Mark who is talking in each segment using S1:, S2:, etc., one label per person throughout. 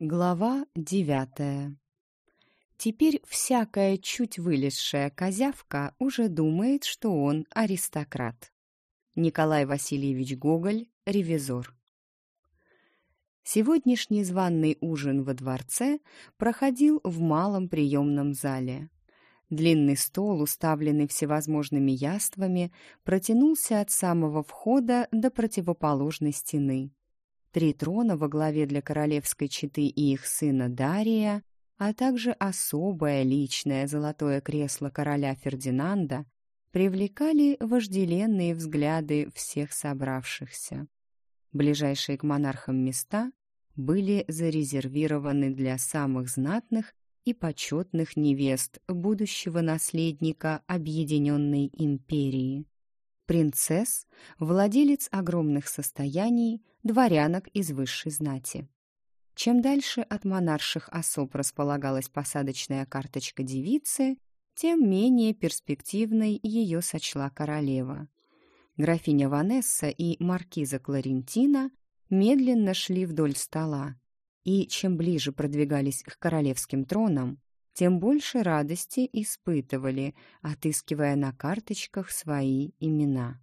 S1: Глава девятая Теперь всякая чуть вылезшая козявка уже думает, что он аристократ. Николай Васильевич Гоголь, ревизор. Сегодняшний званный ужин во дворце проходил в малом приемном зале. Длинный стол, уставленный всевозможными яствами, протянулся от самого входа до противоположной стены. Три трона во главе для королевской четы и их сына Дария, а также особое личное золотое кресло короля Фердинанда привлекали вожделенные взгляды всех собравшихся. Ближайшие к монархам места были зарезервированы для самых знатных и почетных невест будущего наследника Объединенной империи. Принцесс, владелец огромных состояний, дворянок из высшей знати. Чем дальше от монарших особ располагалась посадочная карточка девицы, тем менее перспективной ее сочла королева. Графиня Ванесса и маркиза Кларентина медленно шли вдоль стола, и чем ближе продвигались к королевским тронам, тем больше радости испытывали, отыскивая на карточках свои имена.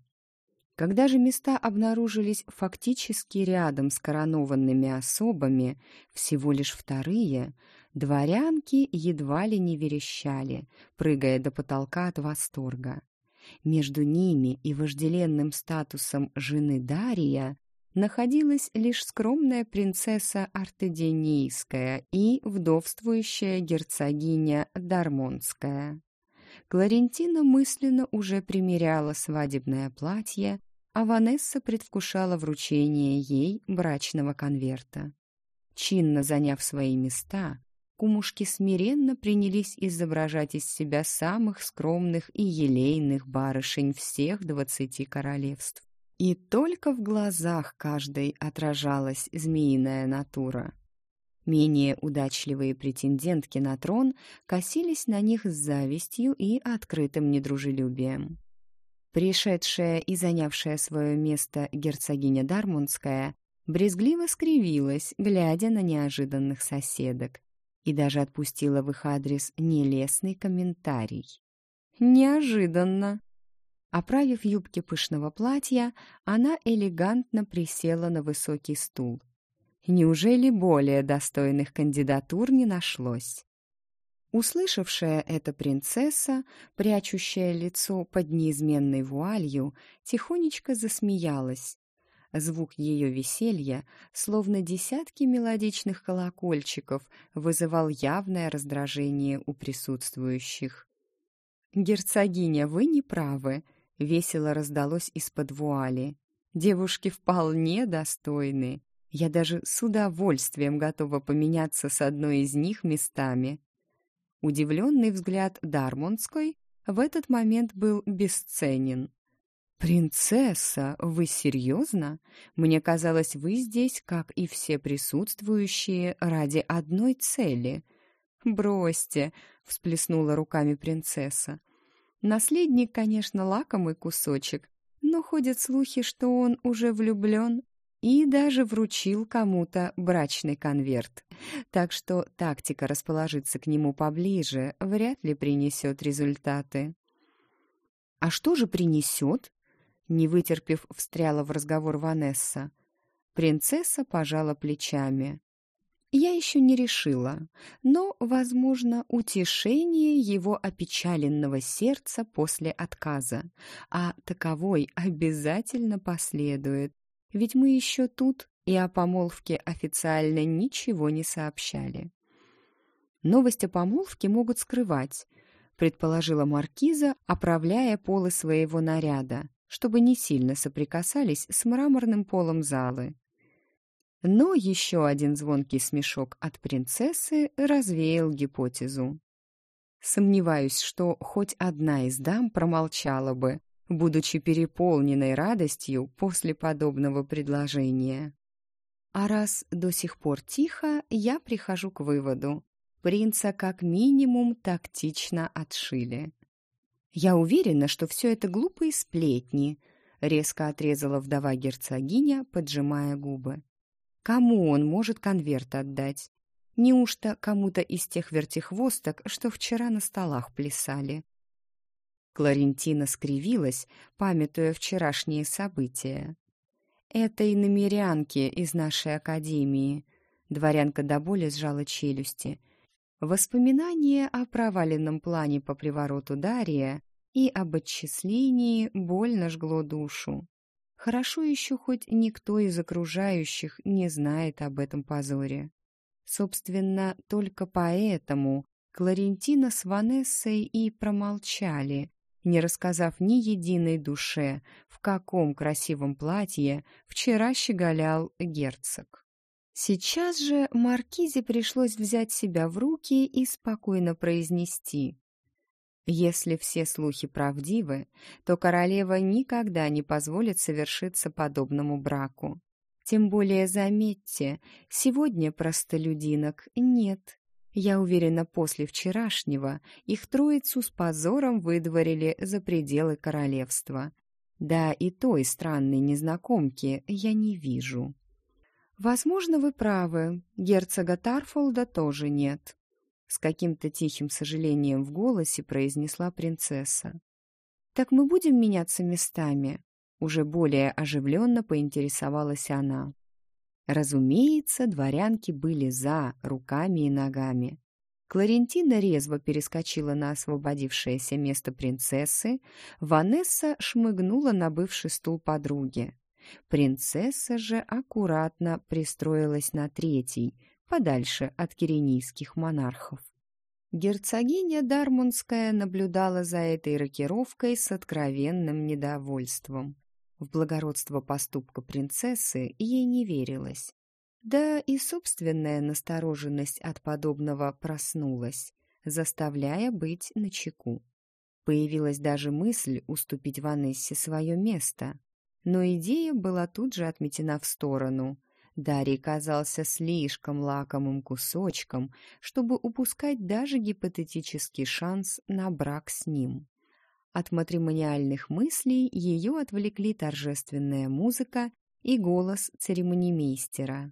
S1: Когда же места обнаружились фактически рядом с коронованными особами, всего лишь вторые, дворянки едва ли не верещали, прыгая до потолка от восторга. Между ними и вожделенным статусом жены Дария находилась лишь скромная принцесса Артеденийская и вдовствующая герцогиня Дармонская. Кларентина мысленно уже примеряла свадебное платье, а Ванесса предвкушала вручение ей брачного конверта. Чинно заняв свои места, кумушки смиренно принялись изображать из себя самых скромных и елейных барышень всех двадцати королевств. И только в глазах каждой отражалась змеиная натура. Менее удачливые претендентки на трон косились на них с завистью и открытым недружелюбием. Пришедшая и занявшая свое место герцогиня Дармундская брезгливо скривилась, глядя на неожиданных соседок, и даже отпустила в их адрес нелестный комментарий. «Неожиданно!» Оправив юбки пышного платья, она элегантно присела на высокий стул. Неужели более достойных кандидатур не нашлось? Услышавшая эта принцесса, прячущая лицо под неизменной вуалью, тихонечко засмеялась. Звук ее веселья, словно десятки мелодичных колокольчиков, вызывал явное раздражение у присутствующих. «Герцогиня, вы не правы», Весело раздалось из-под вуали. «Девушки вполне достойны. Я даже с удовольствием готова поменяться с одной из них местами». Удивленный взгляд Дармонской в этот момент был бесценен. «Принцесса, вы серьезно? Мне казалось, вы здесь, как и все присутствующие, ради одной цели». «Бросьте!» — всплеснула руками принцесса. Наследник, конечно, лакомый кусочек, но ходят слухи, что он уже влюблен и даже вручил кому-то брачный конверт. Так что тактика расположиться к нему поближе вряд ли принесет результаты. «А что же принесет?» Не вытерпев, встряла в разговор Ванесса. Принцесса пожала плечами. Я еще не решила, но, возможно, утешение его опечаленного сердца после отказа, а таковой обязательно последует, ведь мы еще тут и о помолвке официально ничего не сообщали. Новость о помолвке могут скрывать, предположила маркиза, оправляя полы своего наряда, чтобы не сильно соприкасались с мраморным полом залы. Но еще один звонкий смешок от принцессы развеял гипотезу. Сомневаюсь, что хоть одна из дам промолчала бы, будучи переполненной радостью после подобного предложения. А раз до сих пор тихо, я прихожу к выводу. Принца как минимум тактично отшили. «Я уверена, что все это глупые сплетни», — резко отрезала вдова герцогиня, поджимая губы. Кому он может конверт отдать? Неужто кому-то из тех вертихвосток, что вчера на столах плясали? Кларентина скривилась, памятуя вчерашние события. «Это и намерянки из нашей академии», — дворянка до боли сжала челюсти. Воспоминания о проваленном плане по привороту Дария и об отчислении больно жгло душу. Хорошо еще хоть никто из окружающих не знает об этом позоре. Собственно, только поэтому Кларентина с Ванессой и промолчали, не рассказав ни единой душе, в каком красивом платье вчера щеголял герцог. Сейчас же Маркизе пришлось взять себя в руки и спокойно произнести. Если все слухи правдивы, то королева никогда не позволит совершиться подобному браку. Тем более, заметьте, сегодня простолюдинок нет. Я уверена, после вчерашнего их троицу с позором выдворили за пределы королевства. Да и той странной незнакомки я не вижу. Возможно, вы правы, герцога Тарфолда тоже нет. С каким-то тихим сожалением в голосе произнесла принцесса. «Так мы будем меняться местами?» Уже более оживленно поинтересовалась она. Разумеется, дворянки были за руками и ногами. Кларентина резво перескочила на освободившееся место принцессы, Ванесса шмыгнула на бывший стул подруги. Принцесса же аккуратно пристроилась на третий, подальше от киренийских монархов. Герцогиня Дармунская наблюдала за этой рокировкой с откровенным недовольством. В благородство поступка принцессы ей не верилось. Да и собственная настороженность от подобного проснулась, заставляя быть начеку. Появилась даже мысль уступить Ванессе свое место, но идея была тут же отметена в сторону. Дарий казался слишком лакомым кусочком, чтобы упускать даже гипотетический шанс на брак с ним. От матримониальных мыслей ее отвлекли торжественная музыка и голос церемонимейстера.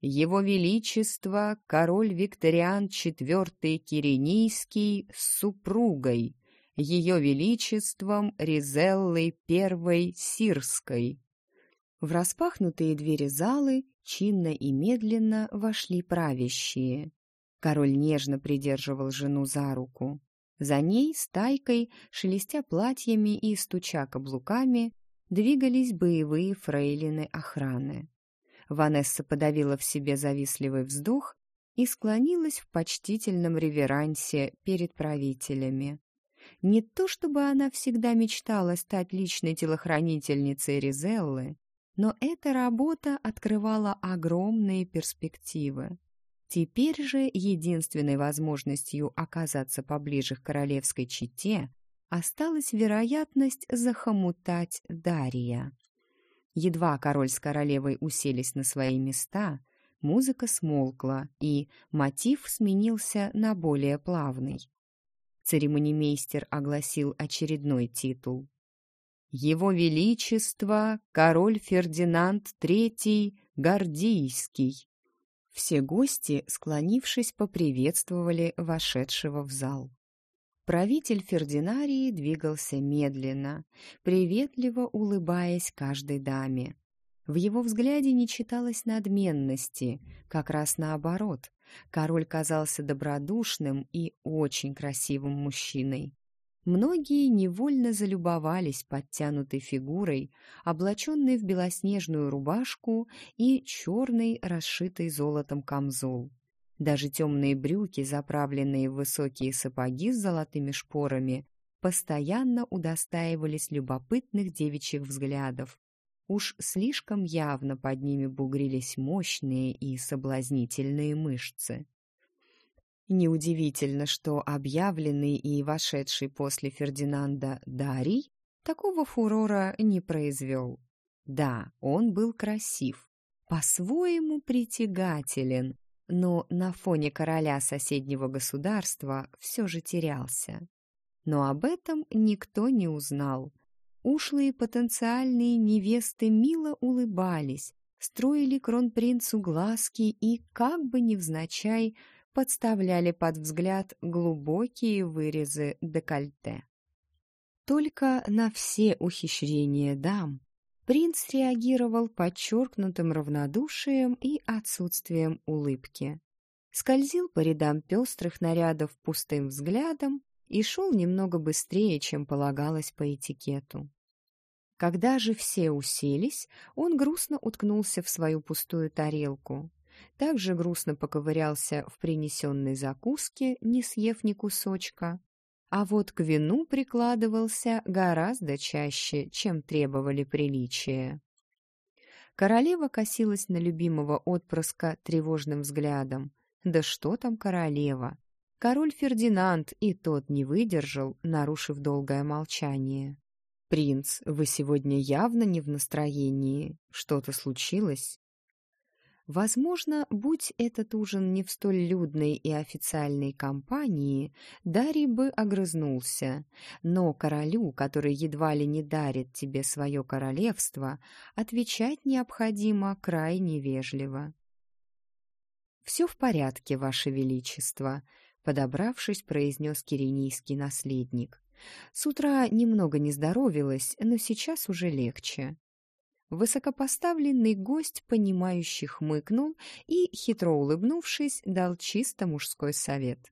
S1: «Его Величество, король Викториан IV Киренийский с супругой, Ее Величеством Ризеллой I Сирской». В распахнутые двери залы чинно и медленно вошли правящие. Король нежно придерживал жену за руку. За ней, стайкой, шелестя платьями и стуча каблуками, двигались боевые фрейлины охраны. Ванесса подавила в себе завистливый вздох и склонилась в почтительном реверансе перед правителями. Не то чтобы она всегда мечтала стать личной телохранительницей Ризеллы, но эта работа открывала огромные перспективы. Теперь же единственной возможностью оказаться поближе к королевской чете осталась вероятность захомутать Дария. Едва король с королевой уселись на свои места, музыка смолкла, и мотив сменился на более плавный. Церемонимейстер огласил очередной титул. «Его Величество, король Фердинанд III Гордийский!» Все гости, склонившись, поприветствовали вошедшего в зал. Правитель Фердинарии двигался медленно, приветливо улыбаясь каждой даме. В его взгляде не читалось надменности, как раз наоборот. Король казался добродушным и очень красивым мужчиной. Многие невольно залюбовались подтянутой фигурой, облаченной в белоснежную рубашку и черный, расшитый золотом камзол. Даже темные брюки, заправленные в высокие сапоги с золотыми шпорами, постоянно удостаивались любопытных девичьих взглядов. Уж слишком явно под ними бугрились мощные и соблазнительные мышцы. Неудивительно, что объявленный и вошедший после Фердинанда Дарий такого фурора не произвел. Да, он был красив, по-своему притягателен, но на фоне короля соседнего государства все же терялся. Но об этом никто не узнал. Ушлые потенциальные невесты мило улыбались, строили кронпринцу глазки и, как бы невзначай, подставляли под взгляд глубокие вырезы декольте. Только на все ухищрения дам принц реагировал подчеркнутым равнодушием и отсутствием улыбки. Скользил по рядам пестрых нарядов пустым взглядом и шел немного быстрее, чем полагалось по этикету. Когда же все уселись, он грустно уткнулся в свою пустую тарелку. Также грустно поковырялся в принесенной закуске, не съев ни кусочка. А вот к вину прикладывался гораздо чаще, чем требовали приличия. Королева косилась на любимого отпрыска тревожным взглядом. Да что там королева? Король Фердинанд и тот не выдержал, нарушив долгое молчание. «Принц, вы сегодня явно не в настроении. Что-то случилось?» Возможно, будь этот ужин не в столь людной и официальной компании, Дарий бы огрызнулся. Но королю, который едва ли не дарит тебе свое королевство, отвечать необходимо крайне вежливо. «Все в порядке, Ваше Величество», — подобравшись, произнес киренийский наследник. С утра немного не здоровилась, но сейчас уже легче. Высокопоставленный гость, понимающий, хмыкнул и, хитро улыбнувшись, дал чисто мужской совет.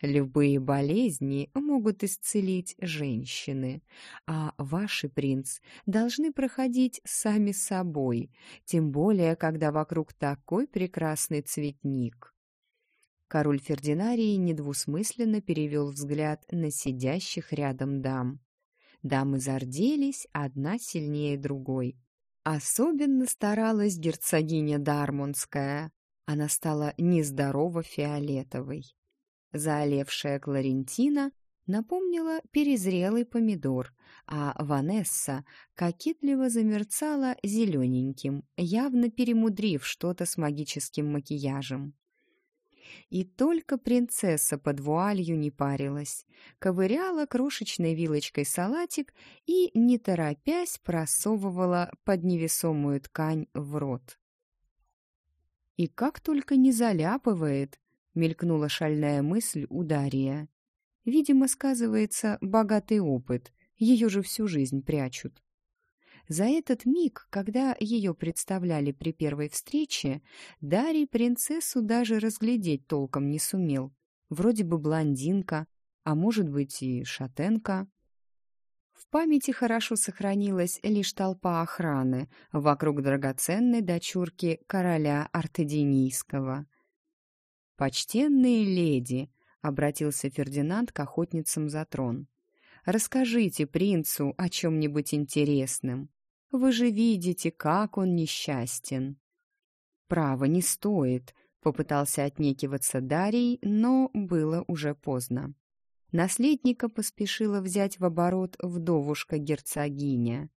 S1: Любые болезни могут исцелить женщины, а ваши, принц, должны проходить сами собой, тем более, когда вокруг такой прекрасный цветник. Король Фердинарий недвусмысленно перевел взгляд на сидящих рядом дам. Дамы зарделись, одна сильнее другой. Особенно старалась герцогиня Дармонская. Она стала нездорово фиолетовой. Заолевшая Кларентина напомнила перезрелый помидор, а Ванесса кокетливо замерцала зелененьким, явно перемудрив что-то с магическим макияжем. И только принцесса под вуалью не парилась, ковыряла крошечной вилочкой салатик и, не торопясь, просовывала под невесомую ткань в рот. «И как только не заляпывает!» — мелькнула шальная мысль у Дария. «Видимо, сказывается богатый опыт, ее же всю жизнь прячут». За этот миг, когда ее представляли при первой встрече, Дарий принцессу даже разглядеть толком не сумел. Вроде бы блондинка, а может быть и шатенка. В памяти хорошо сохранилась лишь толпа охраны вокруг драгоценной дочурки короля Артеденийского. «Почтенные леди!» — обратился Фердинанд к охотницам за трон. «Расскажите принцу о чем-нибудь интересном. Вы же видите, как он несчастен». «Право, не стоит», — попытался отнекиваться Дарий, но было уже поздно. Наследника поспешила взять в оборот вдовушка-герцогиня.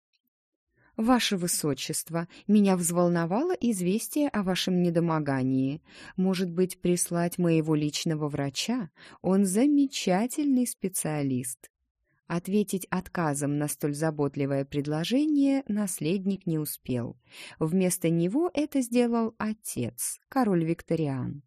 S1: «Ваше Высочество, меня взволновало известие о вашем недомогании. Может быть, прислать моего личного врача? Он замечательный специалист». Ответить отказом на столь заботливое предложение наследник не успел. Вместо него это сделал отец, король Викториан.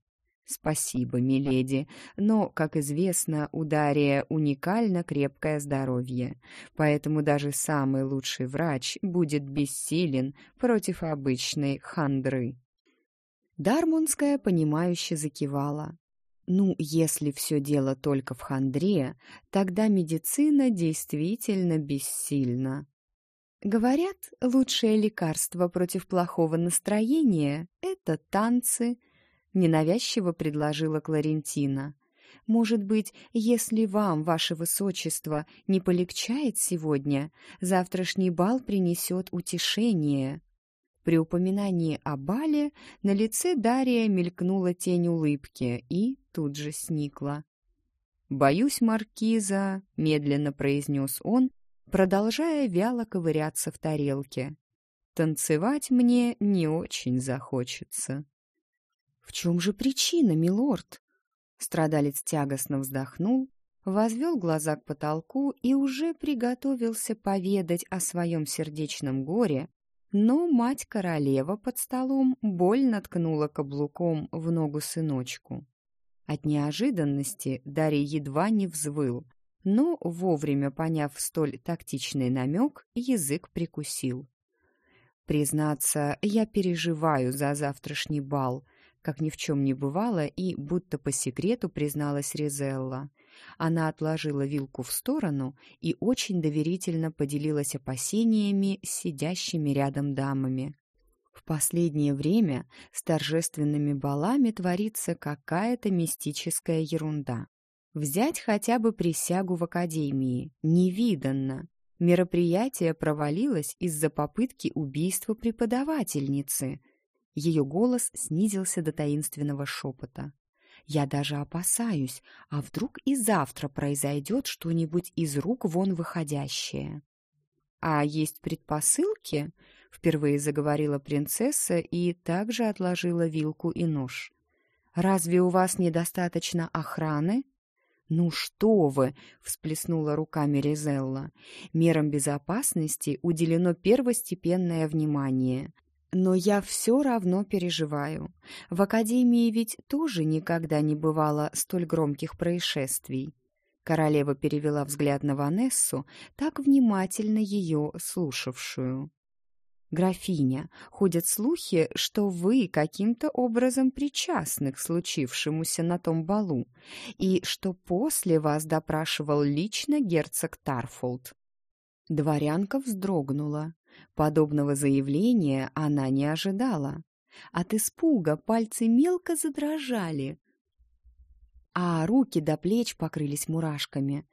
S1: «Спасибо, миледи, но, как известно, у Дария уникально крепкое здоровье, поэтому даже самый лучший врач будет бессилен против обычной хандры». Дармунская, понимающе закивала. Ну, если все дело только в хандре, тогда медицина действительно бессильна. Говорят, лучшее лекарство против плохого настроения — это танцы, ненавязчиво предложила Кларентина. Может быть, если вам, ваше высочество, не полегчает сегодня, завтрашний бал принесет утешение. При упоминании о бале на лице Дария мелькнула тень улыбки и тут же сникла. «Боюсь, маркиза», — медленно произнес он, продолжая вяло ковыряться в тарелке. «Танцевать мне не очень захочется». «В чем же причина, милорд?» Страдалец тягостно вздохнул, возвел глаза к потолку и уже приготовился поведать о своем сердечном горе, но мать-королева под столом больно ткнула каблуком в ногу сыночку. От неожиданности Дарья едва не взвыл, но, вовремя поняв столь тактичный намек, язык прикусил. «Признаться, я переживаю за завтрашний бал», как ни в чем не бывало, и будто по секрету призналась Ризелла. Она отложила вилку в сторону и очень доверительно поделилась опасениями с сидящими рядом дамами. В последнее время с торжественными балами творится какая-то мистическая ерунда. Взять хотя бы присягу в академии. Невиданно. Мероприятие провалилось из-за попытки убийства преподавательницы – ее голос снизился до таинственного шепота. «Я даже опасаюсь, а вдруг и завтра произойдет что-нибудь из рук вон выходящее?» «А есть предпосылки?» — впервые заговорила принцесса и также отложила вилку и нож. «Разве у вас недостаточно охраны?» «Ну что вы!» — всплеснула руками Ризелла. «Мерам безопасности уделено первостепенное внимание. Но я все равно переживаю. В академии ведь тоже никогда не бывало столь громких происшествий. Королева перевела взгляд на Ванессу, так внимательно ее слушавшую. «Графиня, ходят слухи, что вы каким-то образом причастны к случившемуся на том балу, и что после вас допрашивал лично герцог Тарфолд». Дворянка вздрогнула. Подобного заявления она не ожидала. От испуга пальцы мелко задрожали, а руки до плеч покрылись мурашками.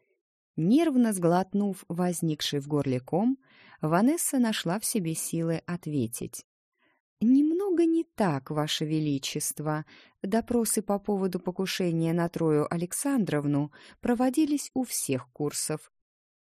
S1: Нервно сглотнув возникший в горле ком, Ванесса нашла в себе силы ответить. «Немного не так, Ваше Величество. Допросы по поводу покушения на Трою Александровну проводились у всех курсов,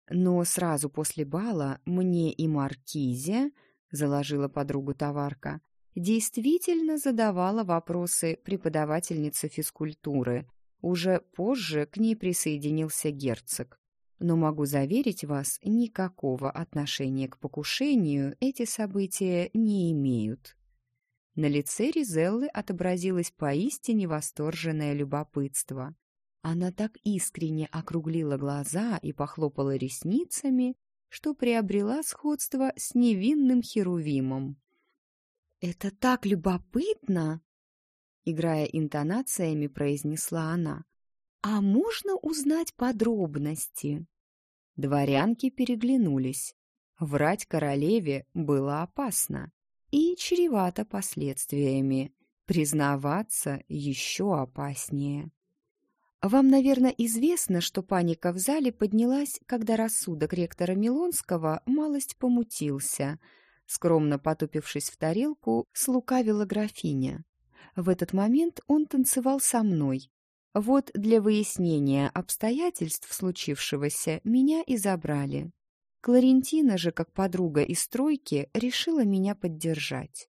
S1: но сразу после бала мне и Маркизе, заложила подругу товарка, действительно задавала вопросы преподавательница физкультуры. Уже позже к ней присоединился герцог. Но могу заверить вас, никакого отношения к покушению эти события не имеют. На лице Ризеллы отобразилось поистине восторженное любопытство. Она так искренне округлила глаза и похлопала ресницами, что приобрела сходство с невинным Херувимом. «Это так любопытно!» Играя интонациями, произнесла она. «А можно узнать подробности?» Дворянки переглянулись. Врать королеве было опасно и чревато последствиями. Признаваться еще опаснее. Вам, наверное, известно, что паника в зале поднялась, когда рассудок ректора Милонского малость помутился. Скромно потупившись в тарелку, слукавила графиня. В этот момент он танцевал со мной. Вот для выяснения обстоятельств случившегося меня и забрали. Кларентина же, как подруга из стройки, решила меня поддержать.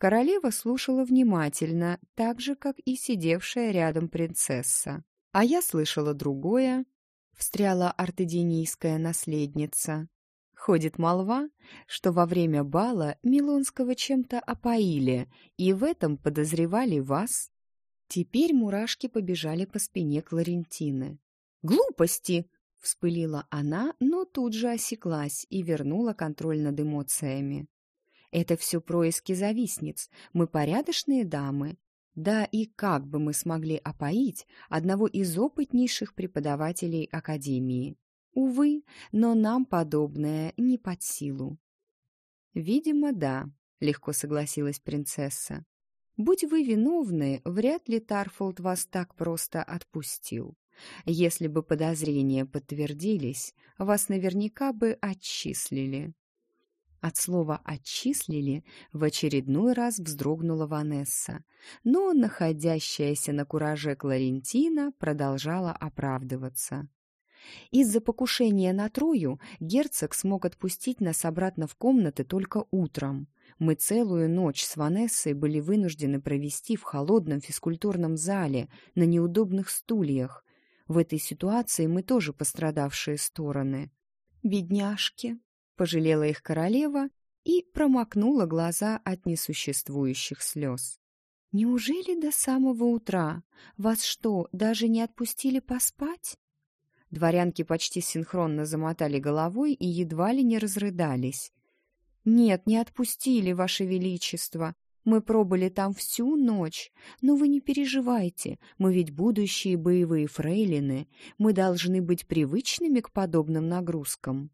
S1: Королева слушала внимательно, так же, как и сидевшая рядом принцесса. А я слышала другое. Встряла артеденийская наследница. Ходит молва, что во время бала Милонского чем-то опоили, и в этом подозревали вас. Теперь мурашки побежали по спине Кларентины. «Глупости!» — вспылила она, но тут же осеклась и вернула контроль над эмоциями. Это все происки завистниц. Мы порядочные дамы. Да и как бы мы смогли опоить одного из опытнейших преподавателей Академии? Увы, но нам подобное не под силу. Видимо, да, легко согласилась принцесса. Будь вы виновны, вряд ли Тарфолд вас так просто отпустил. Если бы подозрения подтвердились, вас наверняка бы отчислили. От слова «отчислили» в очередной раз вздрогнула Ванесса, но находящаяся на кураже Кларентина продолжала оправдываться. Из-за покушения на Трою герцог смог отпустить нас обратно в комнаты только утром. Мы целую ночь с Ванессой были вынуждены провести в холодном физкультурном зале на неудобных стульях. В этой ситуации мы тоже пострадавшие стороны. «Бедняжки!» Пожалела их королева и промокнула глаза от несуществующих слез. «Неужели до самого утра? Вас что, даже не отпустили поспать?» Дворянки почти синхронно замотали головой и едва ли не разрыдались. «Нет, не отпустили, Ваше Величество. Мы пробыли там всю ночь. Но вы не переживайте, мы ведь будущие боевые фрейлины. Мы должны быть привычными к подобным нагрузкам».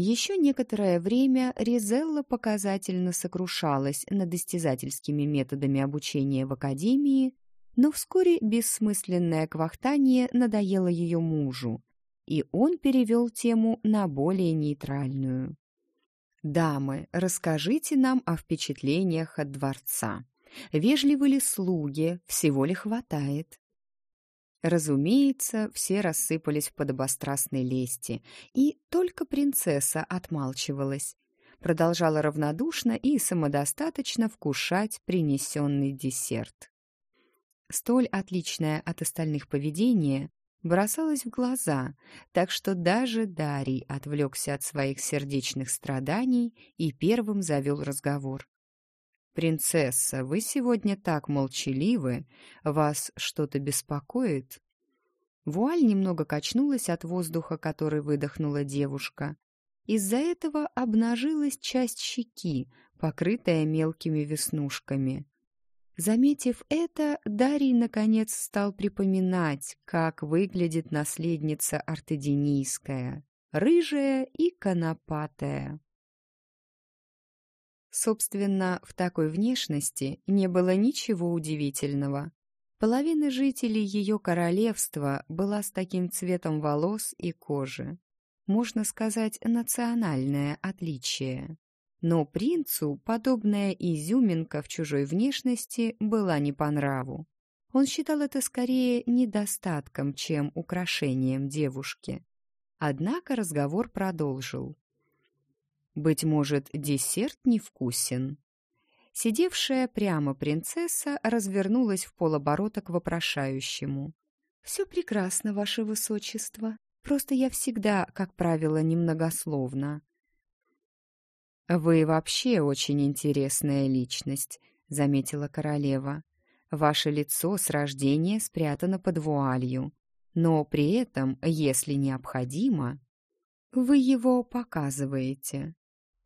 S1: Еще некоторое время Ризелла показательно сокрушалась над истязательскими методами обучения в академии, но вскоре бессмысленное квахтание надоело ее мужу, и он перевел тему на более нейтральную. «Дамы, расскажите нам о впечатлениях от дворца. Вежливы ли слуги, всего ли хватает?» Разумеется, все рассыпались в подобострастной лести, и только принцесса отмалчивалась, продолжала равнодушно и самодостаточно вкушать принесенный десерт. Столь отличное от остальных поведение бросалось в глаза, так что даже Дарий отвлекся от своих сердечных страданий и первым завел разговор. «Принцесса, вы сегодня так молчаливы. Вас что-то беспокоит?» Вуаль немного качнулась от воздуха, который выдохнула девушка. Из-за этого обнажилась часть щеки, покрытая мелкими веснушками. Заметив это, Дарий наконец стал припоминать, как выглядит наследница артеденийская, рыжая и конопатая. Собственно, в такой внешности не было ничего удивительного. Половина жителей ее королевства была с таким цветом волос и кожи. Можно сказать, национальное отличие. Но принцу подобная изюминка в чужой внешности была не по нраву. Он считал это скорее недостатком, чем украшением девушки. Однако разговор продолжил. Быть может, десерт невкусен? Сидевшая прямо принцесса развернулась в полоборота к вопрошающему. «Все прекрасно, ваше высочество. Просто я всегда, как правило, немногословна». «Вы вообще очень интересная личность», — заметила королева. «Ваше лицо с рождения спрятано под вуалью, но при этом, если необходимо, вы его показываете».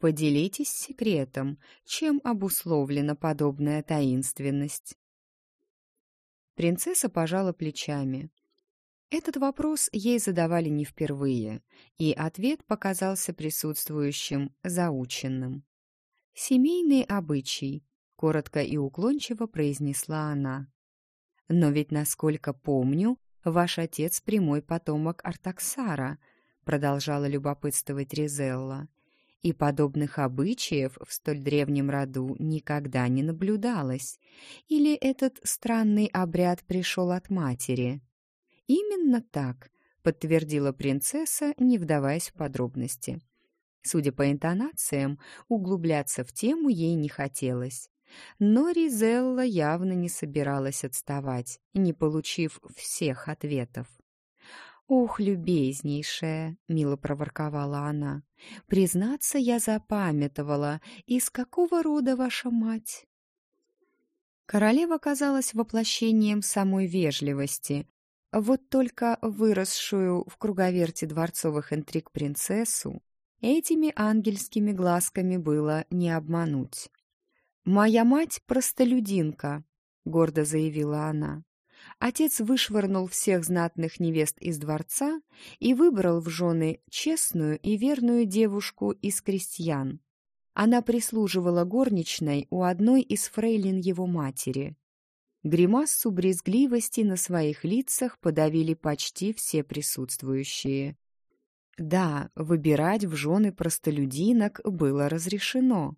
S1: Поделитесь секретом, чем обусловлена подобная таинственность. Принцесса пожала плечами. Этот вопрос ей задавали не впервые, и ответ показался присутствующим заученным. «Семейный обычай», — коротко и уклончиво произнесла она. «Но ведь, насколько помню, ваш отец прямой потомок Артаксара», — продолжала любопытствовать Ризелла и подобных обычаев в столь древнем роду никогда не наблюдалось. Или этот странный обряд пришел от матери? Именно так, подтвердила принцесса, не вдаваясь в подробности. Судя по интонациям, углубляться в тему ей не хотелось. Но Ризелла явно не собиралась отставать, не получив всех ответов. «Ох, любезнейшая!» — мило проворковала она. «Признаться, я запамятовала, из какого рода ваша мать?» Королева казалась воплощением самой вежливости. Вот только выросшую в круговерте дворцовых интриг принцессу этими ангельскими глазками было не обмануть. «Моя мать — простолюдинка», — гордо заявила она. Отец вышвырнул всех знатных невест из дворца и выбрал в жены честную и верную девушку из крестьян. Она прислуживала горничной у одной из фрейлин его матери. Гримассу брезгливости на своих лицах подавили почти все присутствующие. Да, выбирать в жены простолюдинок было разрешено.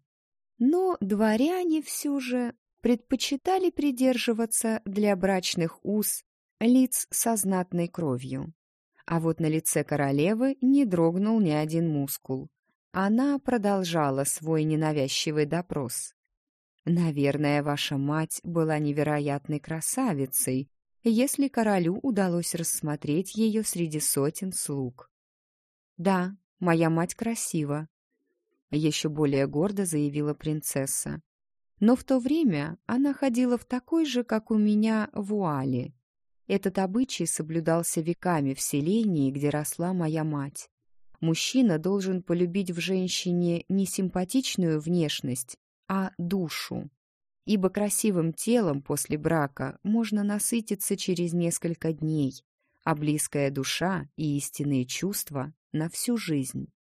S1: Но дворяне все же предпочитали придерживаться для брачных уз лиц со знатной кровью. А вот на лице королевы не дрогнул ни один мускул. Она продолжала свой ненавязчивый допрос. «Наверное, ваша мать была невероятной красавицей, если королю удалось рассмотреть ее среди сотен слуг». «Да, моя мать красива». еще более гордо заявила принцесса. Но в то время она ходила в такой же, как у меня, вуале. Этот обычай соблюдался веками в селении, где росла моя мать. Мужчина должен полюбить в женщине не симпатичную внешность, а душу. Ибо красивым телом после брака можно насытиться через несколько дней, а близкая душа и истинные чувства на всю жизнь.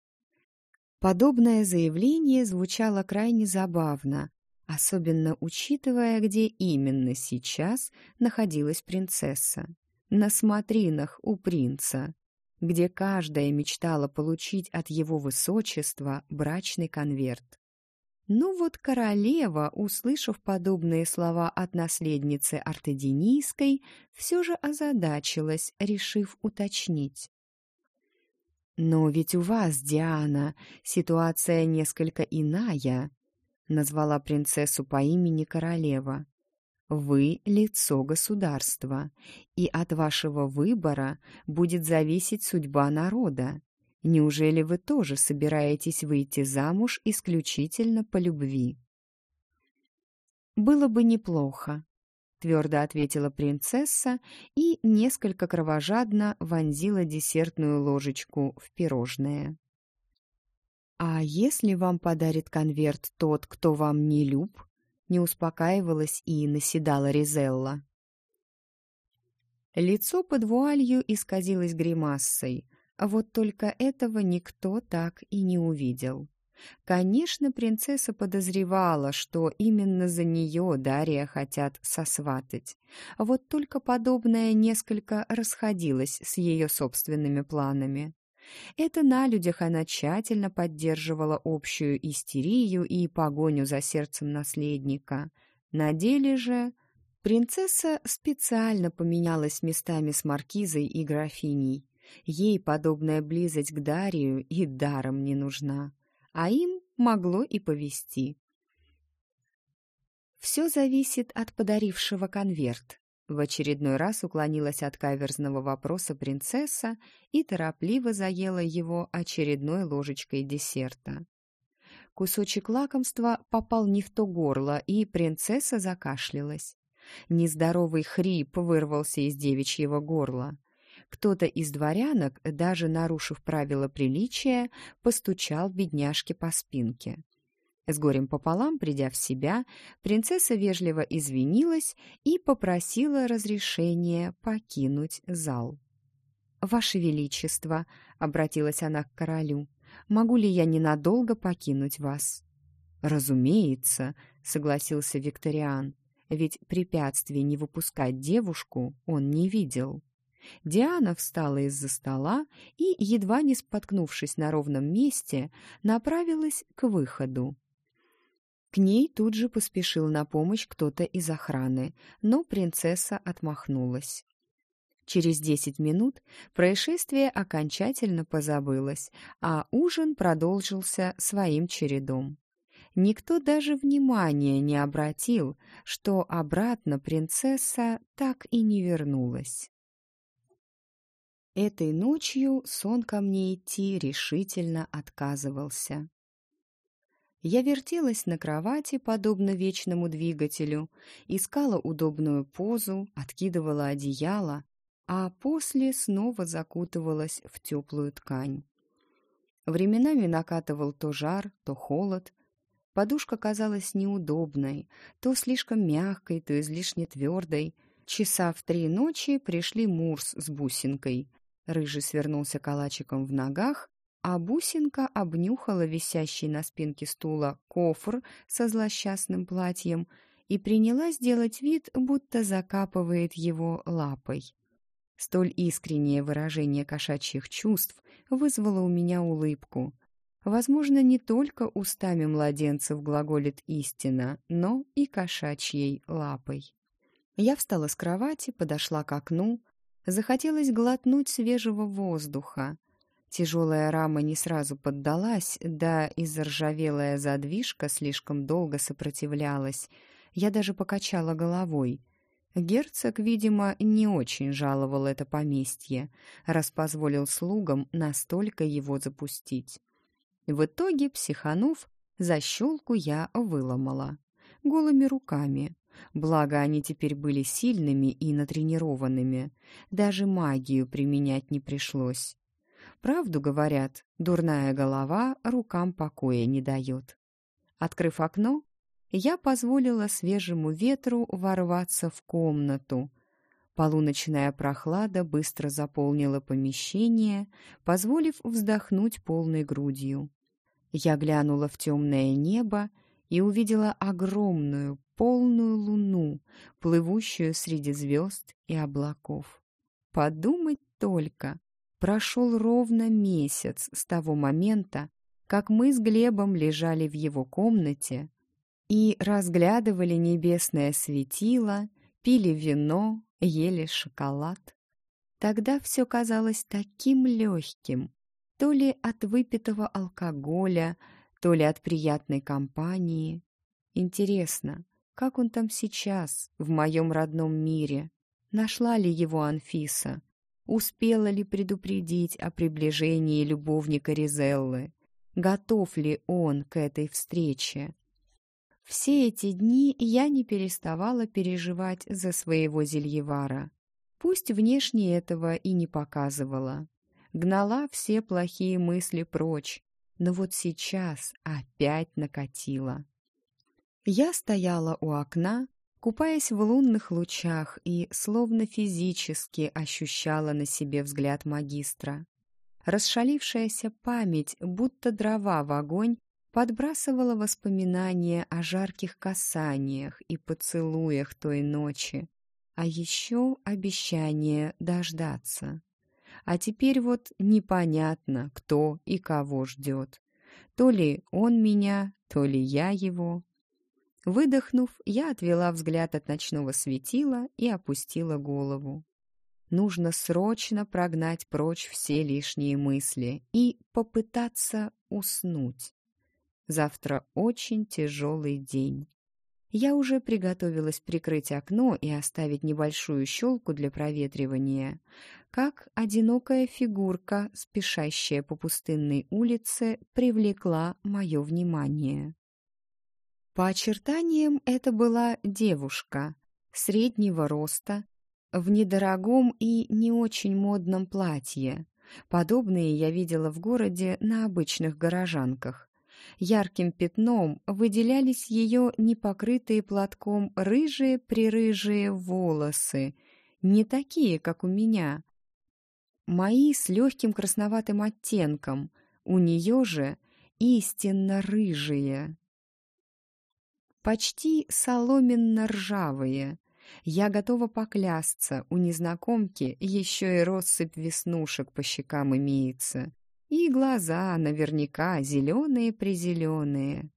S1: Подобное заявление звучало крайне забавно, особенно учитывая, где именно сейчас находилась принцесса. На смотринах у принца где каждая мечтала получить от его высочества брачный конверт. Ну вот королева, услышав подобные слова от наследницы Артеденийской, все же озадачилась, решив уточнить. «Но ведь у вас, Диана, ситуация несколько иная», — назвала принцессу по имени королева. Вы – лицо государства, и от вашего выбора будет зависеть судьба народа. Неужели вы тоже собираетесь выйти замуж исключительно по любви? «Было бы неплохо», — твердо ответила принцесса и несколько кровожадно вонзила десертную ложечку в пирожное. «А если вам подарит конверт тот, кто вам не люб?» не успокаивалась и наседала Ризелла. Лицо под вуалью исказилось гримассой, вот только этого никто так и не увидел. Конечно, принцесса подозревала, что именно за нее Дарья хотят сосватать. Вот только подобное несколько расходилось с ее собственными планами. Это на людях она тщательно поддерживала общую истерию и погоню за сердцем наследника. На деле же принцесса специально поменялась местами с маркизой и графиней. Ей подобная близость к Дарию и даром не нужна, а им могло и повести. Все зависит от подарившего конверт. В очередной раз уклонилась от каверзного вопроса принцесса и торопливо заела его очередной ложечкой десерта. Кусочек лакомства попал не в то горло, и принцесса закашлялась. Нездоровый хрип вырвался из девичьего горла. Кто-то из дворянок, даже нарушив правила приличия, постучал бедняжке по спинке. С горем пополам, придя в себя, принцесса вежливо извинилась и попросила разрешения покинуть зал. «Ваше Величество», — обратилась она к королю, — «могу ли я ненадолго покинуть вас?» «Разумеется», — согласился Викториан, ведь препятствий не выпускать девушку он не видел. Диана встала из-за стола и, едва не споткнувшись на ровном месте, направилась к выходу. К ней тут же поспешил на помощь кто-то из охраны, но принцесса отмахнулась. Через десять минут происшествие окончательно позабылось, а ужин продолжился своим чередом. Никто даже внимания не обратил, что обратно принцесса так и не вернулась. Этой ночью сон ко мне идти решительно отказывался. Я вертелась на кровати, подобно вечному двигателю, искала удобную позу, откидывала одеяло, а после снова закутывалась в теплую ткань. Временами накатывал то жар, то холод. Подушка казалась неудобной, то слишком мягкой, то излишне твердой. Часа в три ночи пришли Мурс с бусинкой. Рыжий свернулся калачиком в ногах, а бусинка обнюхала висящий на спинке стула кофр со злосчастным платьем и принялась делать вид, будто закапывает его лапой. Столь искреннее выражение кошачьих чувств вызвало у меня улыбку. Возможно, не только устами младенцев глаголит истина, но и кошачьей лапой. Я встала с кровати, подошла к окну. Захотелось глотнуть свежего воздуха. Тяжелая рама не сразу поддалась, да и заржавелая задвижка слишком долго сопротивлялась. Я даже покачала головой. Герцог, видимо, не очень жаловал это поместье, раз позволил слугам настолько его запустить. В итоге, психанув, защелку я выломала. Голыми руками. Благо, они теперь были сильными и натренированными. Даже магию применять не пришлось. Правду говорят, дурная голова рукам покоя не дает. Открыв окно, я позволила свежему ветру ворваться в комнату. Полуночная прохлада быстро заполнила помещение, позволив вздохнуть полной грудью. Я глянула в темное небо и увидела огромную, полную луну, плывущую среди звезд и облаков. Подумать только, прошел ровно месяц с того момента, как мы с Глебом лежали в его комнате и разглядывали небесное светило, пили вино, ели шоколад. Тогда все казалось таким легким, то ли от выпитого алкоголя, то ли от приятной компании. Интересно, как он там сейчас, в моем родном мире? Нашла ли его Анфиса? Успела ли предупредить о приближении любовника Ризеллы? Готов ли он к этой встрече? Все эти дни я не переставала переживать за своего Зельевара. Пусть внешне этого и не показывала. Гнала все плохие мысли прочь, но вот сейчас опять накатила. Я стояла у окна, купаясь в лунных лучах и словно физически ощущала на себе взгляд магистра. Расшалившаяся память, будто дрова в огонь, подбрасывала воспоминания о жарких касаниях и поцелуях той ночи, а еще обещание дождаться. А теперь вот непонятно, кто и кого ждет. То ли он меня, то ли я его. Выдохнув, я отвела взгляд от ночного светила и опустила голову. Нужно срочно прогнать прочь все лишние мысли и попытаться уснуть. Завтра очень тяжелый день. Я уже приготовилась прикрыть окно и оставить небольшую щелку для проветривания, как одинокая фигурка, спешащая по пустынной улице, привлекла мое внимание. По очертаниям это была девушка среднего роста, в недорогом и не очень модном платье. Подобные я видела в городе на обычных горожанках. Ярким пятном выделялись ее непокрытые платком рыжие-прирыжие волосы, не такие, как у меня. Мои с легким красноватым оттенком, у нее же истинно рыжие почти соломенно-ржавые. Я готова поклясться, у незнакомки еще и россыпь веснушек по щекам имеется. И глаза наверняка зеленые-призеленые.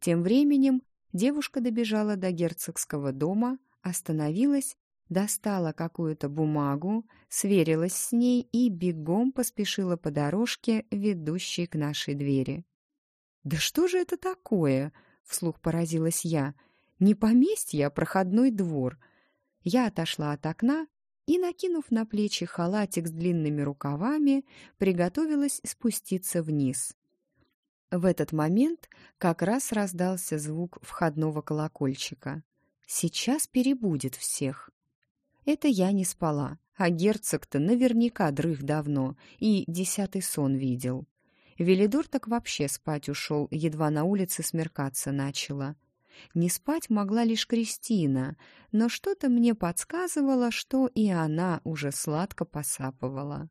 S1: Тем временем девушка добежала до герцогского дома, остановилась, достала какую-то бумагу, сверилась с ней и бегом поспешила по дорожке, ведущей к нашей двери. «Да что же это такое?» Вслух поразилась я. Не поместье, а проходной двор. Я отошла от окна и, накинув на плечи халатик с длинными рукавами, приготовилась спуститься вниз. В этот момент как раз раздался звук входного колокольчика. Сейчас перебудет всех. Это я не спала, а герцог-то наверняка дрых давно и десятый сон видел. Велидор так вообще спать ушел, едва на улице смеркаться начало. Не спать могла лишь Кристина, но что-то мне подсказывало, что и она уже сладко посапывала.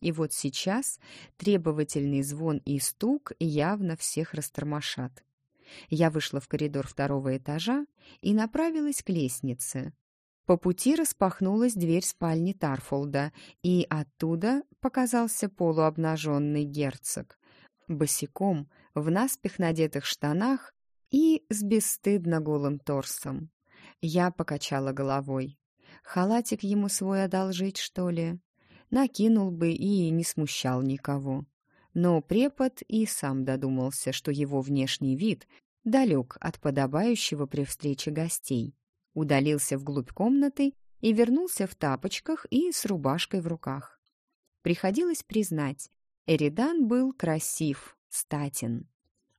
S1: И вот сейчас требовательный звон и стук явно всех растормошат. Я вышла в коридор второго этажа и направилась к лестнице. По пути распахнулась дверь спальни Тарфолда, и оттуда показался полуобнаженный герцог. Босиком, в наспех надетых штанах и с бесстыдно голым торсом. Я покачала головой. Халатик ему свой одолжить, что ли? Накинул бы и не смущал никого. Но препод и сам додумался, что его внешний вид далек от подобающего при встрече гостей удалился вглубь комнаты и вернулся в тапочках и с рубашкой в руках. Приходилось признать, Эридан был красив, статин.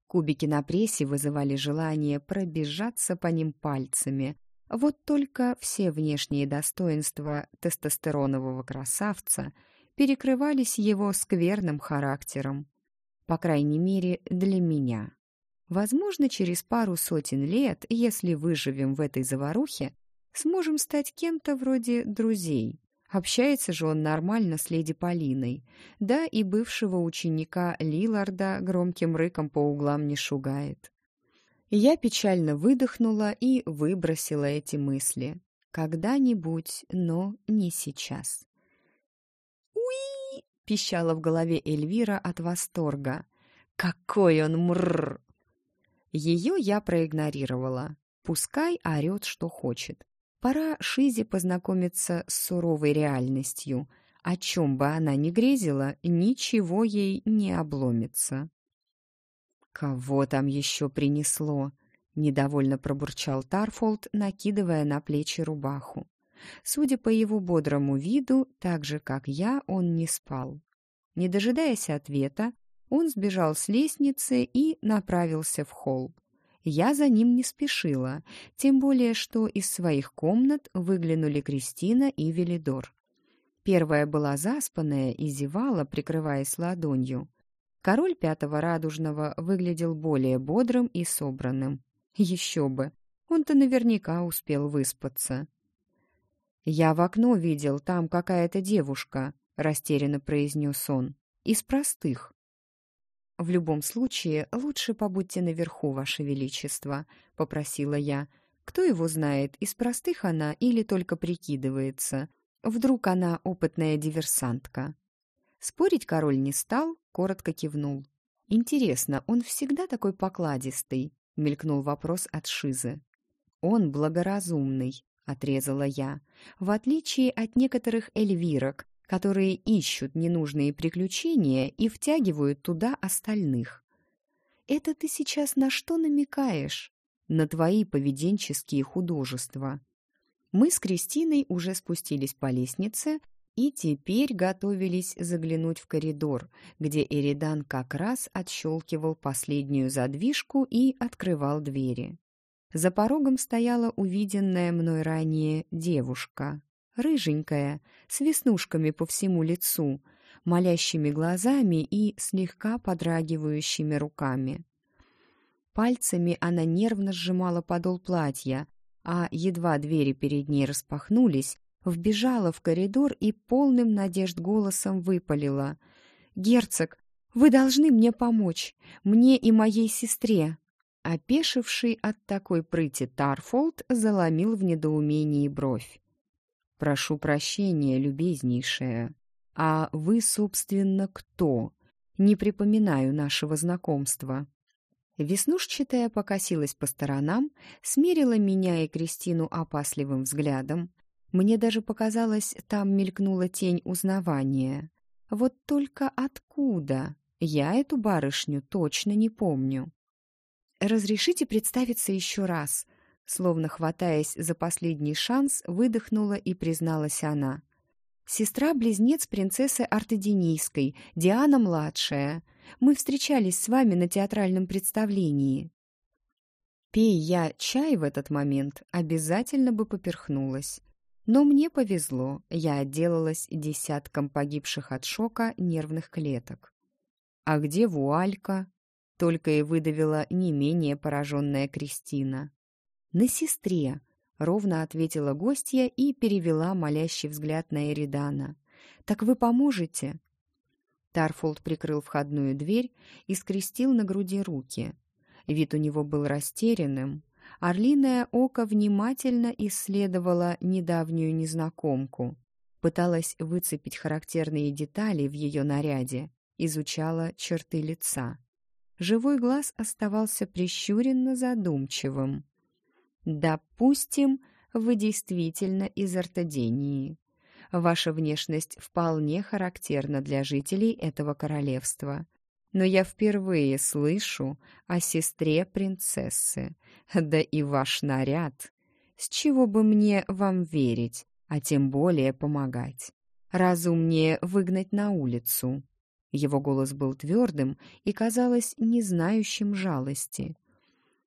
S1: Кубики на прессе вызывали желание пробежаться по ним пальцами. Вот только все внешние достоинства тестостеронового красавца перекрывались его скверным характером. По крайней мере, для меня. Возможно, через пару сотен лет, если выживем в этой заварухе, сможем стать кем-то вроде друзей. Общается же он нормально с леди Полиной. Да и бывшего ученика Лиларда громким рыком по углам не шугает. Я печально выдохнула и выбросила эти мысли. Когда-нибудь, но не сейчас. «Уи!» — пищала в голове Эльвира от восторга. «Какой он мрррр!» Ее я проигнорировала. Пускай орет, что хочет. Пора Шизе познакомиться с суровой реальностью. О чем бы она ни грезила, ничего ей не обломится. «Кого там еще принесло?» — недовольно пробурчал Тарфолд, накидывая на плечи рубаху. Судя по его бодрому виду, так же, как я, он не спал. Не дожидаясь ответа, он сбежал с лестницы и направился в холл. Я за ним не спешила, тем более, что из своих комнат выглянули Кристина и Велидор. Первая была заспанная и зевала, прикрываясь ладонью. Король Пятого Радужного выглядел более бодрым и собранным. Еще бы, он-то наверняка успел выспаться. «Я в окно видел, там какая-то девушка», — растерянно произнес он. «Из простых». «В любом случае, лучше побудьте наверху, Ваше Величество», — попросила я. «Кто его знает, из простых она или только прикидывается? Вдруг она опытная диверсантка?» Спорить король не стал, коротко кивнул. «Интересно, он всегда такой покладистый?» — мелькнул вопрос от Шизы. «Он благоразумный», — отрезала я, «в отличие от некоторых эльвирок, которые ищут ненужные приключения и втягивают туда остальных. Это ты сейчас на что намекаешь? На твои поведенческие художества. Мы с Кристиной уже спустились по лестнице и теперь готовились заглянуть в коридор, где Эридан как раз отщелкивал последнюю задвижку и открывал двери. За порогом стояла увиденная мной ранее девушка, рыженькая, с веснушками по всему лицу, молящими глазами и слегка подрагивающими руками. Пальцами она нервно сжимала подол платья, а едва двери перед ней распахнулись, вбежала в коридор и полным надежд голосом выпалила. «Герцог, вы должны мне помочь, мне и моей сестре!» Опешивший от такой прыти Тарфолд заломил в недоумении бровь. «Прошу прощения, любезнейшая. А вы, собственно, кто? Не припоминаю нашего знакомства». Веснушчатая покосилась по сторонам, смерила меня и Кристину опасливым взглядом. Мне даже показалось, там мелькнула тень узнавания. Вот только откуда? Я эту барышню точно не помню. «Разрешите представиться еще раз?» Словно хватаясь за последний шанс, выдохнула и призналась она. «Сестра-близнец принцессы Артеденийской, Диана-младшая. Мы встречались с вами на театральном представлении». Пей я чай в этот момент, обязательно бы поперхнулась. Но мне повезло, я отделалась десятком погибших от шока нервных клеток. «А где вуалька?» — только и выдавила не менее пораженная Кристина. «На сестре», — ровно ответила гостья и перевела молящий взгляд на Эридана. «Так вы поможете?» Тарфолд прикрыл входную дверь и скрестил на груди руки. Вид у него был растерянным. Орлиное око внимательно исследовало недавнюю незнакомку. Пыталась выцепить характерные детали в ее наряде, изучала черты лица. Живой глаз оставался прищуренно задумчивым. Допустим, вы действительно из ортодении. Ваша внешность вполне характерна для жителей этого королевства. Но я впервые слышу о сестре принцессы. Да и ваш наряд. С чего бы мне вам верить, а тем более помогать? Разумнее выгнать на улицу. Его голос был твердым и, казалось, не знающим жалости.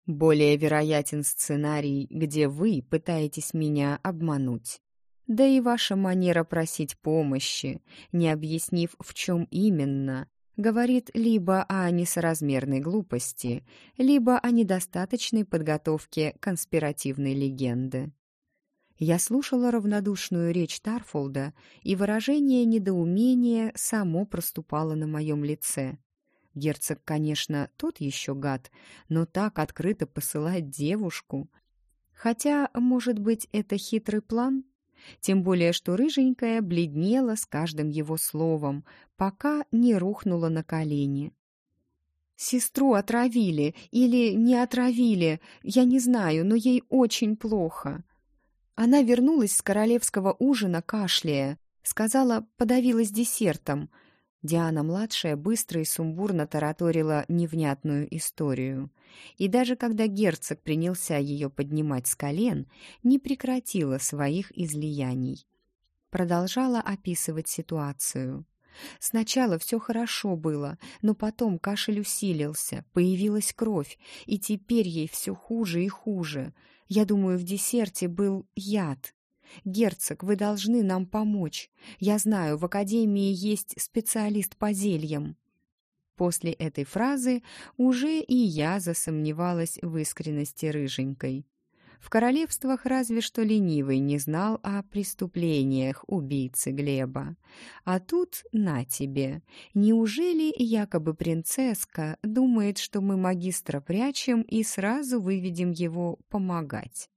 S1: «Более вероятен сценарий, где вы пытаетесь меня обмануть. Да и ваша манера просить помощи, не объяснив, в чем именно, говорит либо о несоразмерной глупости, либо о недостаточной подготовке конспиративной легенды. Я слушала равнодушную речь Тарфолда, и выражение недоумения само проступало на моем лице. Герцог, конечно, тот еще гад, но так открыто посылать девушку. Хотя, может быть, это хитрый план? Тем более, что рыженькая бледнела с каждым его словом, пока не рухнула на колени. «Сестру отравили или не отравили, я не знаю, но ей очень плохо». Она вернулась с королевского ужина, кашляя. Сказала, подавилась десертом — Диана-младшая быстро и сумбурно тараторила невнятную историю. И даже когда герцог принялся ее поднимать с колен, не прекратила своих излияний. Продолжала описывать ситуацию. Сначала все хорошо было, но потом кашель усилился, появилась кровь, и теперь ей все хуже и хуже. Я думаю, в десерте был яд. «Герцог, вы должны нам помочь. Я знаю, в Академии есть специалист по зельям». После этой фразы уже и я засомневалась в искренности рыженькой. В королевствах разве что ленивый не знал о преступлениях убийцы Глеба. А тут на тебе. Неужели якобы принцесска думает, что мы магистра прячем и сразу выведем его помогать?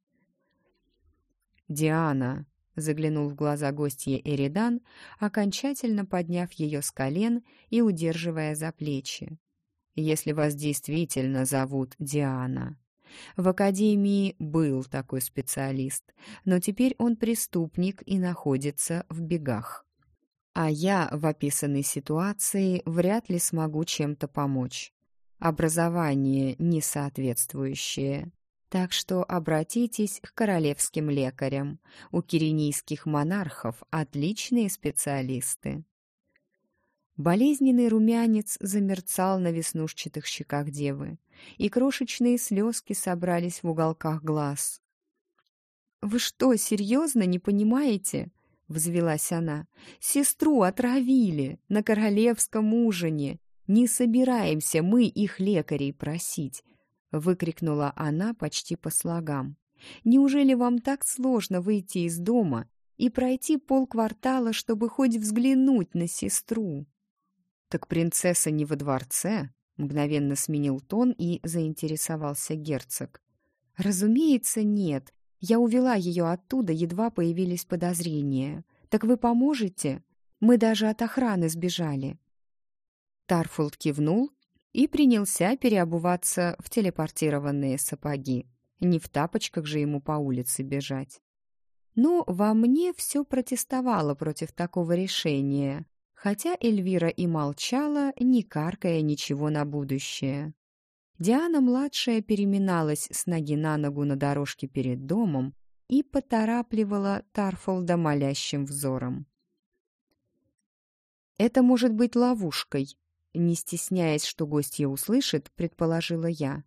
S1: «Диана!» — заглянул в глаза гостья Эридан, окончательно подняв ее с колен и удерживая за плечи. «Если вас действительно зовут Диана...» В академии был такой специалист, но теперь он преступник и находится в бегах. А я в описанной ситуации вряд ли смогу чем-то помочь. Образование несоответствующее. Так что обратитесь к королевским лекарям. У киренийских монархов отличные специалисты. Болезненный румянец замерцал на веснушчатых щеках девы, и крошечные слезки собрались в уголках глаз. «Вы что, серьезно не понимаете?» — взвелась она. «Сестру отравили на королевском ужине. Не собираемся мы их лекарей просить. — выкрикнула она почти по слогам. «Неужели вам так сложно выйти из дома и пройти полквартала, чтобы хоть взглянуть на сестру?» «Так принцесса не во дворце?» — мгновенно сменил тон и заинтересовался герцог. «Разумеется, нет. Я увела ее оттуда, едва появились подозрения. Так вы поможете? Мы даже от охраны сбежали». Тарфулд кивнул и принялся переобуваться в телепортированные сапоги. Не в тапочках же ему по улице бежать. Но во мне все протестовало против такого решения, хотя Эльвира и молчала, не каркая ничего на будущее. Диана-младшая переминалась с ноги на ногу на дорожке перед домом и поторапливала Тарфолда молящим взором. «Это может быть ловушкой», не стесняясь, что гостья услышит, предположила я.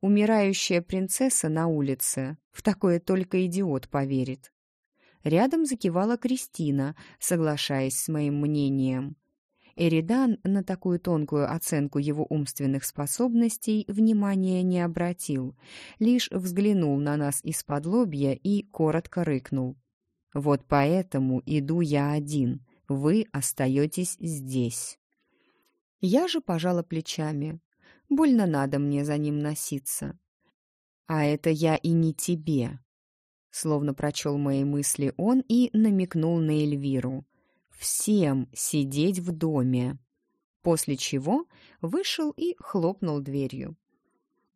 S1: Умирающая принцесса на улице. В такое только идиот поверит. Рядом закивала Кристина, соглашаясь с моим мнением. Эридан на такую тонкую оценку его умственных способностей внимания не обратил, лишь взглянул на нас из-под лобья и коротко рыкнул. «Вот поэтому иду я один, вы остаетесь здесь». Я же пожала плечами. Больно надо мне за ним носиться. А это я и не тебе. Словно прочел мои мысли он и намекнул на Эльвиру. Всем сидеть в доме. После чего вышел и хлопнул дверью.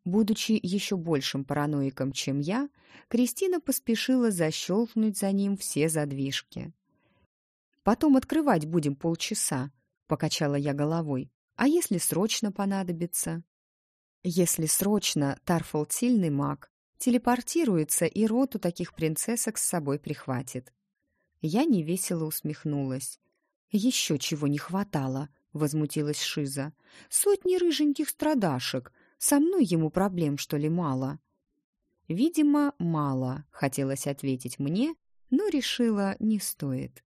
S1: Будучи еще большим параноиком, чем я, Кристина поспешила защелкнуть за ним все задвижки. «Потом открывать будем полчаса», — покачала я головой. А если срочно понадобится? Если срочно, Тарфолд сильный маг, телепортируется и роту таких принцессок с собой прихватит. Я невесело усмехнулась. Еще чего не хватало, — возмутилась Шиза. «Сотни рыженьких страдашек. Со мной ему проблем, что ли, мало?» «Видимо, мало», — хотелось ответить мне, но решила, не стоит.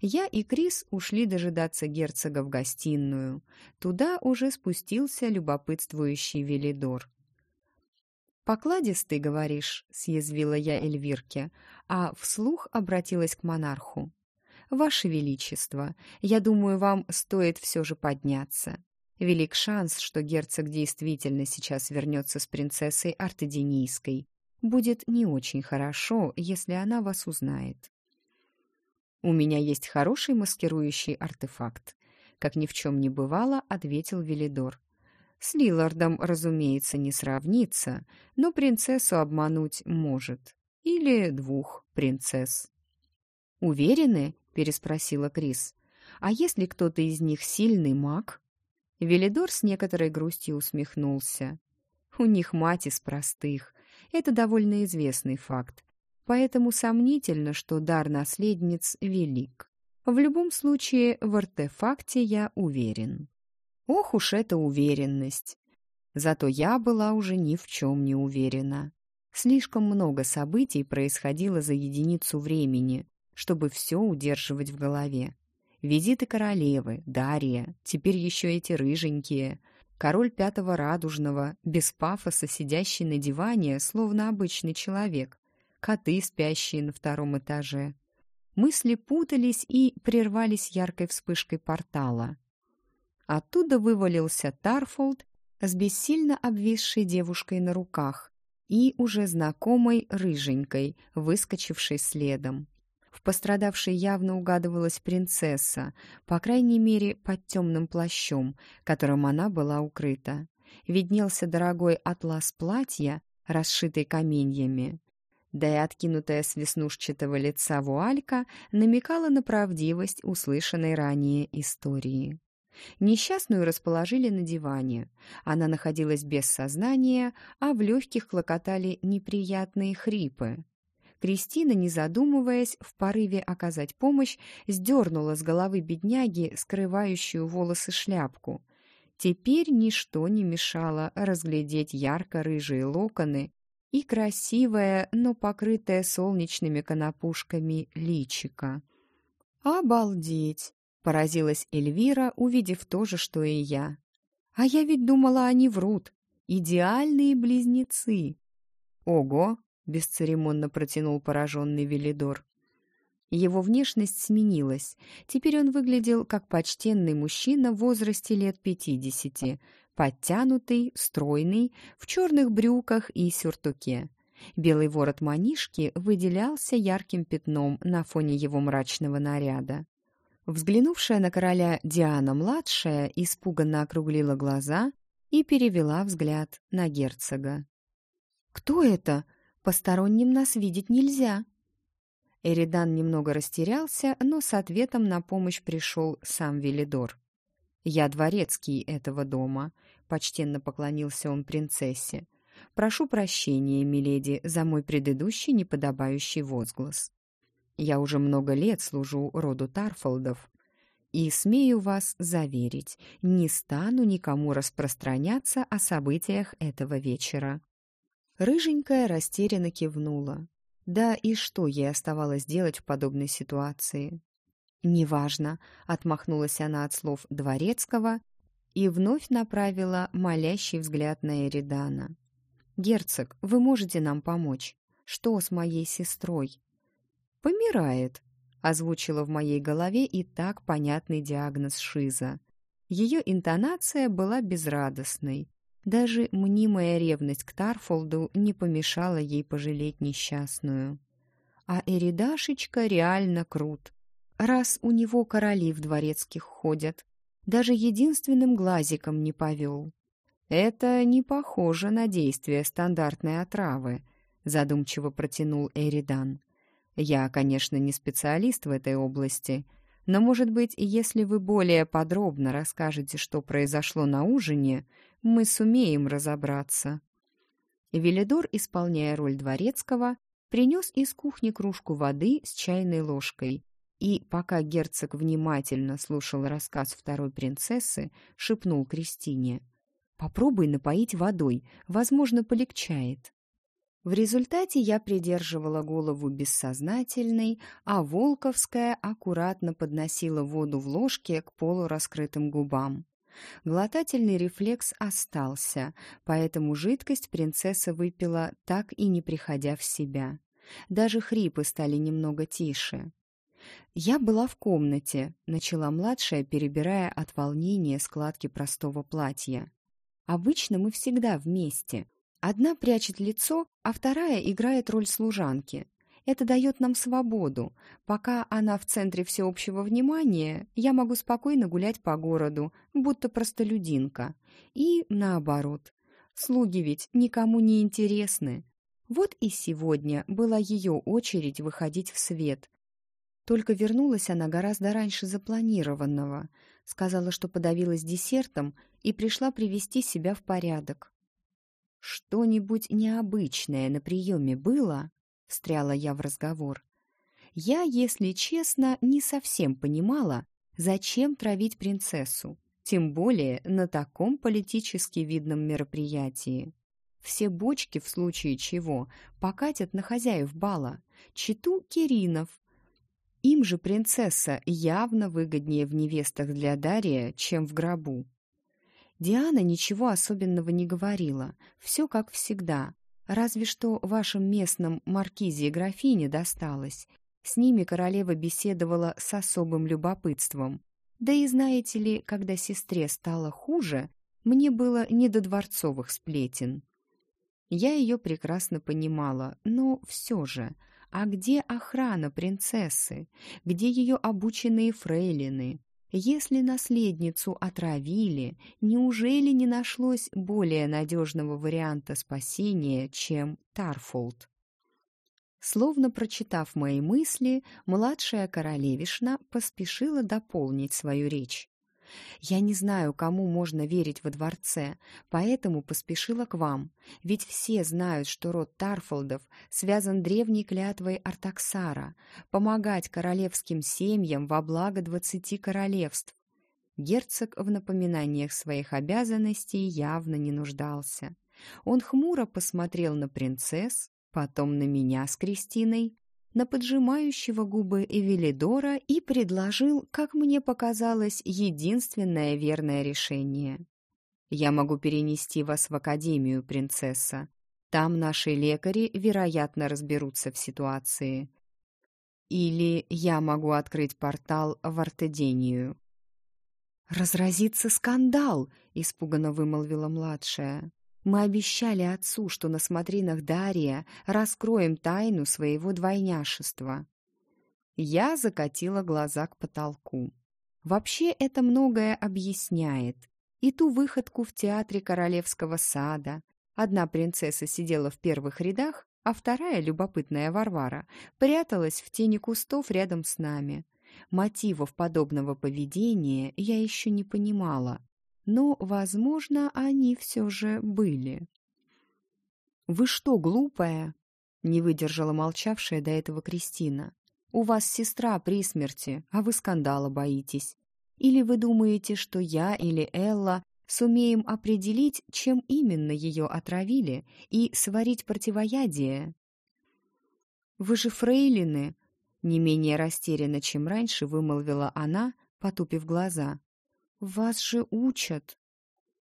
S1: Я и Крис ушли дожидаться герцога в гостиную. Туда уже спустился любопытствующий Велидор. «Покладистый, говоришь», — съязвила я Эльвирке, а вслух обратилась к монарху. «Ваше Величество, я думаю, вам стоит все же подняться. Велик шанс, что герцог действительно сейчас вернется с принцессой Артеденийской. Будет не очень хорошо, если она вас узнает». «У меня есть хороший маскирующий артефакт», — как ни в чем не бывало, ответил Велидор. «С Лилардом, разумеется, не сравнится, но принцессу обмануть может. Или двух принцесс». «Уверены?» переспросила Крис. «А если кто-то из них сильный маг?» Велидор с некоторой грустью усмехнулся. «У них мать из простых. Это довольно известный факт. Поэтому сомнительно, что дар наследниц велик. В любом случае, в артефакте я уверен». Ох уж эта уверенность! Зато я была уже ни в чем не уверена. Слишком много событий происходило за единицу времени, чтобы все удерживать в голове. Визиты королевы, Дарья, теперь еще эти рыженькие, король пятого радужного, без пафоса сидящий на диване, словно обычный человек, коты, спящие на втором этаже. Мысли путались и прервались яркой вспышкой портала. Оттуда вывалился Тарфолд с бессильно обвисшей девушкой на руках и уже знакомой рыженькой, выскочившей следом. В пострадавшей явно угадывалась принцесса, по крайней мере, под темным плащом, которым она была укрыта. Виднелся дорогой атлас платья, расшитый каменьями. Да и откинутая с веснушчатого лица вуалька намекала на правдивость услышанной ранее истории. Несчастную расположили на диване. Она находилась без сознания, а в легких клокотали неприятные хрипы. Кристина, не задумываясь, в порыве оказать помощь, сдернула с головы бедняги скрывающую волосы шляпку. Теперь ничто не мешало разглядеть ярко-рыжие локоны и красивое, но покрытое солнечными конопушками личико. «Обалдеть!» — поразилась Эльвира, увидев то же, что и я. «А я ведь думала, они врут. Идеальные близнецы!» «Ого!» бесцеремонно протянул пораженный Велидор. Его внешность сменилась. Теперь он выглядел как почтенный мужчина в возрасте лет пятидесяти, подтянутый, стройный, в черных брюках и сюртуке. Белый ворот манишки выделялся ярким пятном на фоне его мрачного наряда. Взглянувшая на короля Диана-младшая испуганно округлила глаза и перевела взгляд на герцога. «Кто это?» Посторонним нас видеть нельзя». Эридан немного растерялся, но с ответом на помощь пришел сам Велидор. «Я дворецкий этого дома», — почтенно поклонился он принцессе. «Прошу прощения, миледи, за мой предыдущий неподобающий возглас. Я уже много лет служу роду Тарфолдов, и смею вас заверить, не стану никому распространяться о событиях этого вечера. Рыженькая растерянно кивнула. Да и что ей оставалось делать в подобной ситуации? «Неважно», — отмахнулась она от слов Дворецкого и вновь направила молящий взгляд на Эридана. «Герцог, вы можете нам помочь? Что с моей сестрой?» «Помирает», — озвучила в моей голове и так понятный диагноз Шиза. Ее интонация была безрадостной, даже мнимая ревность к Тарфолду не помешала ей пожалеть несчастную. А Эридашечка реально крут. Раз у него короли в дворецких ходят, даже единственным глазиком не повел. «Это не похоже на действие стандартной отравы», — задумчиво протянул Эридан. «Я, конечно, не специалист в этой области, но, может быть, если вы более подробно расскажете, что произошло на ужине, мы сумеем разобраться». Велидор, исполняя роль дворецкого, принес из кухни кружку воды с чайной ложкой И пока герцог внимательно слушал рассказ второй принцессы, шепнул Кристине «Попробуй напоить водой, возможно, полегчает». В результате я придерживала голову бессознательной, а Волковская аккуратно подносила воду в ложке к полураскрытым губам. Глотательный рефлекс остался, поэтому жидкость принцесса выпила, так и не приходя в себя. Даже хрипы стали немного тише. «Я была в комнате», — начала младшая, перебирая от волнения складки простого платья. «Обычно мы всегда вместе. Одна прячет лицо, а вторая играет роль служанки. Это дает нам свободу. Пока она в центре всеобщего внимания, я могу спокойно гулять по городу, будто простолюдинка. И наоборот. Слуги ведь никому не интересны. Вот и сегодня была ее очередь выходить в свет. Только вернулась она гораздо раньше запланированного. Сказала, что подавилась десертом и пришла привести себя в порядок. «Что-нибудь необычное на приеме было?» — встряла я в разговор. Я, если честно, не совсем понимала, зачем травить принцессу, тем более на таком политически видном мероприятии. Все бочки, в случае чего, покатят на хозяев бала, читу Киринов. Им же принцесса явно выгоднее в невестах для Дария, чем в гробу. Диана ничего особенного не говорила, все как всегда, разве что вашим местным маркизе и графине досталось. С ними королева беседовала с особым любопытством. Да и знаете ли, когда сестре стало хуже, мне было не до дворцовых сплетен. Я ее прекрасно понимала, но все же, а где охрана принцессы? Где ее обученные фрейлины? Если наследницу отравили, неужели не нашлось более надежного варианта спасения, чем Тарфолд? Словно прочитав мои мысли, младшая королевишна поспешила дополнить свою речь. Я не знаю, кому можно верить во дворце, поэтому поспешила к вам, ведь все знают, что род Тарфолдов связан древней клятвой Артаксара — помогать королевским семьям во благо двадцати королевств. Герцог в напоминаниях своих обязанностей явно не нуждался. Он хмуро посмотрел на принцесс, потом на меня с Кристиной, на поджимающего губы Эвелидора и предложил, как мне показалось, единственное верное решение. «Я могу перенести вас в академию, принцесса. Там наши лекари, вероятно, разберутся в ситуации. Или я могу открыть портал в Артедению». «Разразится скандал!» — испуганно вымолвила младшая. Мы обещали отцу, что на смотринах Дария раскроем тайну своего двойняшества. Я закатила глаза к потолку. Вообще это многое объясняет. И ту выходку в театре Королевского сада. Одна принцесса сидела в первых рядах, а вторая, любопытная Варвара, пряталась в тени кустов рядом с нами. Мотивов подобного поведения я еще не понимала, но, возможно, они все же были. «Вы что, глупая?» — не выдержала молчавшая до этого Кристина. «У вас сестра при смерти, а вы скандала боитесь. Или вы думаете, что я или Элла сумеем определить, чем именно ее отравили, и сварить противоядие?» «Вы же фрейлины!» — не менее растерянно, чем раньше, вымолвила она, потупив глаза. «Вас же учат!»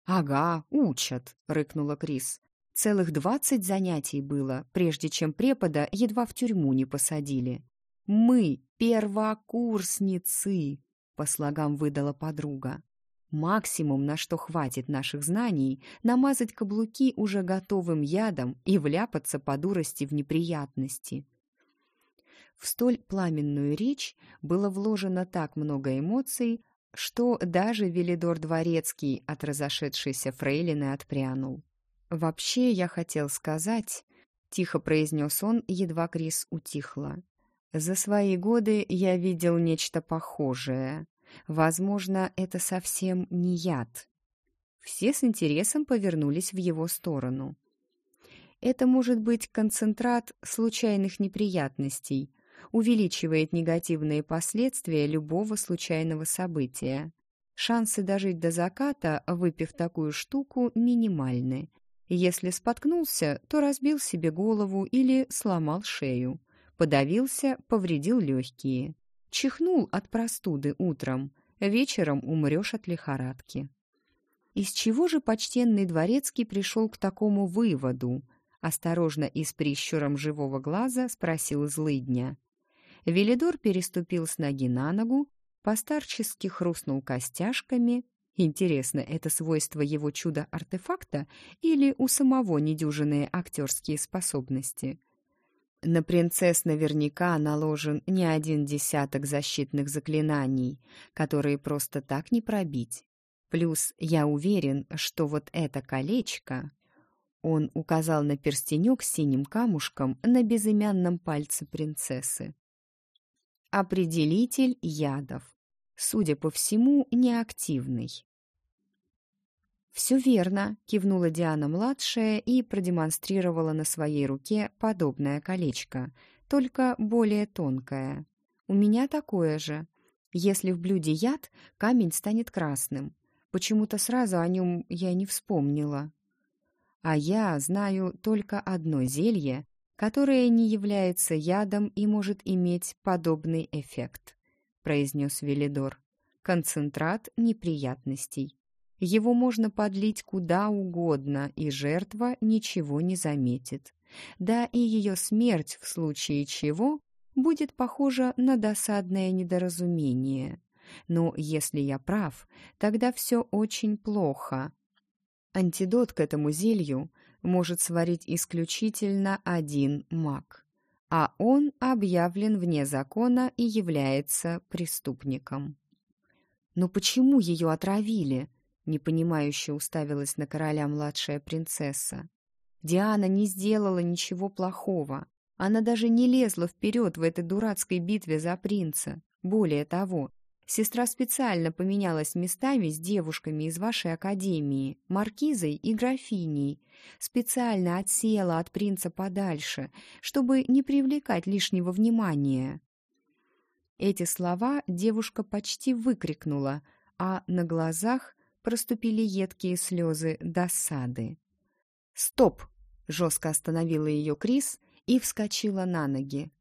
S1: «Ага, учат!» — рыкнула Крис. «Целых двадцать занятий было, прежде чем препода едва в тюрьму не посадили. Мы первокурсницы!» — по слогам выдала подруга. Максимум, на что хватит наших знаний, намазать каблуки уже готовым ядом и вляпаться по дурости в неприятности. В столь пламенную речь было вложено так много эмоций, что даже Велидор Дворецкий от разошедшейся фрейлины отпрянул. «Вообще, я хотел сказать...» — тихо произнес он, едва Крис утихла. «За свои годы я видел нечто похожее. Возможно, это совсем не яд». Все с интересом повернулись в его сторону. «Это может быть концентрат случайных неприятностей», увеличивает негативные последствия любого случайного события. Шансы дожить до заката, выпив такую штуку, минимальны. Если споткнулся, то разбил себе голову или сломал шею. Подавился, повредил легкие. Чихнул от простуды утром, вечером умрешь от лихорадки. Из чего же почтенный дворецкий пришел к такому выводу? Осторожно и с прищуром живого глаза спросил злыдня. Велидор переступил с ноги на ногу, постарчески хрустнул костяшками. Интересно, это свойство его чуда-артефакта или у самого недюжинные актерские способности? На принцесс наверняка наложен не один десяток защитных заклинаний, которые просто так не пробить. Плюс я уверен, что вот это колечко... Он указал на перстенек с синим камушком на безымянном пальце принцессы. Определитель ядов. Судя по всему, неактивный. «Все верно», — кивнула Диана-младшая и продемонстрировала на своей руке подобное колечко, только более тонкое. «У меня такое же. Если в блюде яд, камень станет красным. Почему-то сразу о нем я не вспомнила. А я знаю только одно зелье, которое не является ядом и может иметь подобный эффект», — произнес Велидор. «Концентрат неприятностей. Его можно подлить куда угодно, и жертва ничего не заметит. Да и ее смерть, в случае чего, будет похожа на досадное недоразумение. Но если я прав, тогда все очень плохо. Антидот к этому зелью может сварить исключительно один маг, а он объявлен вне закона и является преступником. «Но почему ее отравили?» — непонимающе уставилась на короля младшая принцесса. «Диана не сделала ничего плохого. Она даже не лезла вперед в этой дурацкой битве за принца. Более того, Сестра специально поменялась местами с девушками из вашей академии, маркизой и графиней. Специально отсела от принца подальше, чтобы не привлекать лишнего внимания. Эти слова девушка почти выкрикнула, а на глазах проступили едкие слезы досады. «Стоп!» — жестко остановила ее Крис и вскочила на ноги.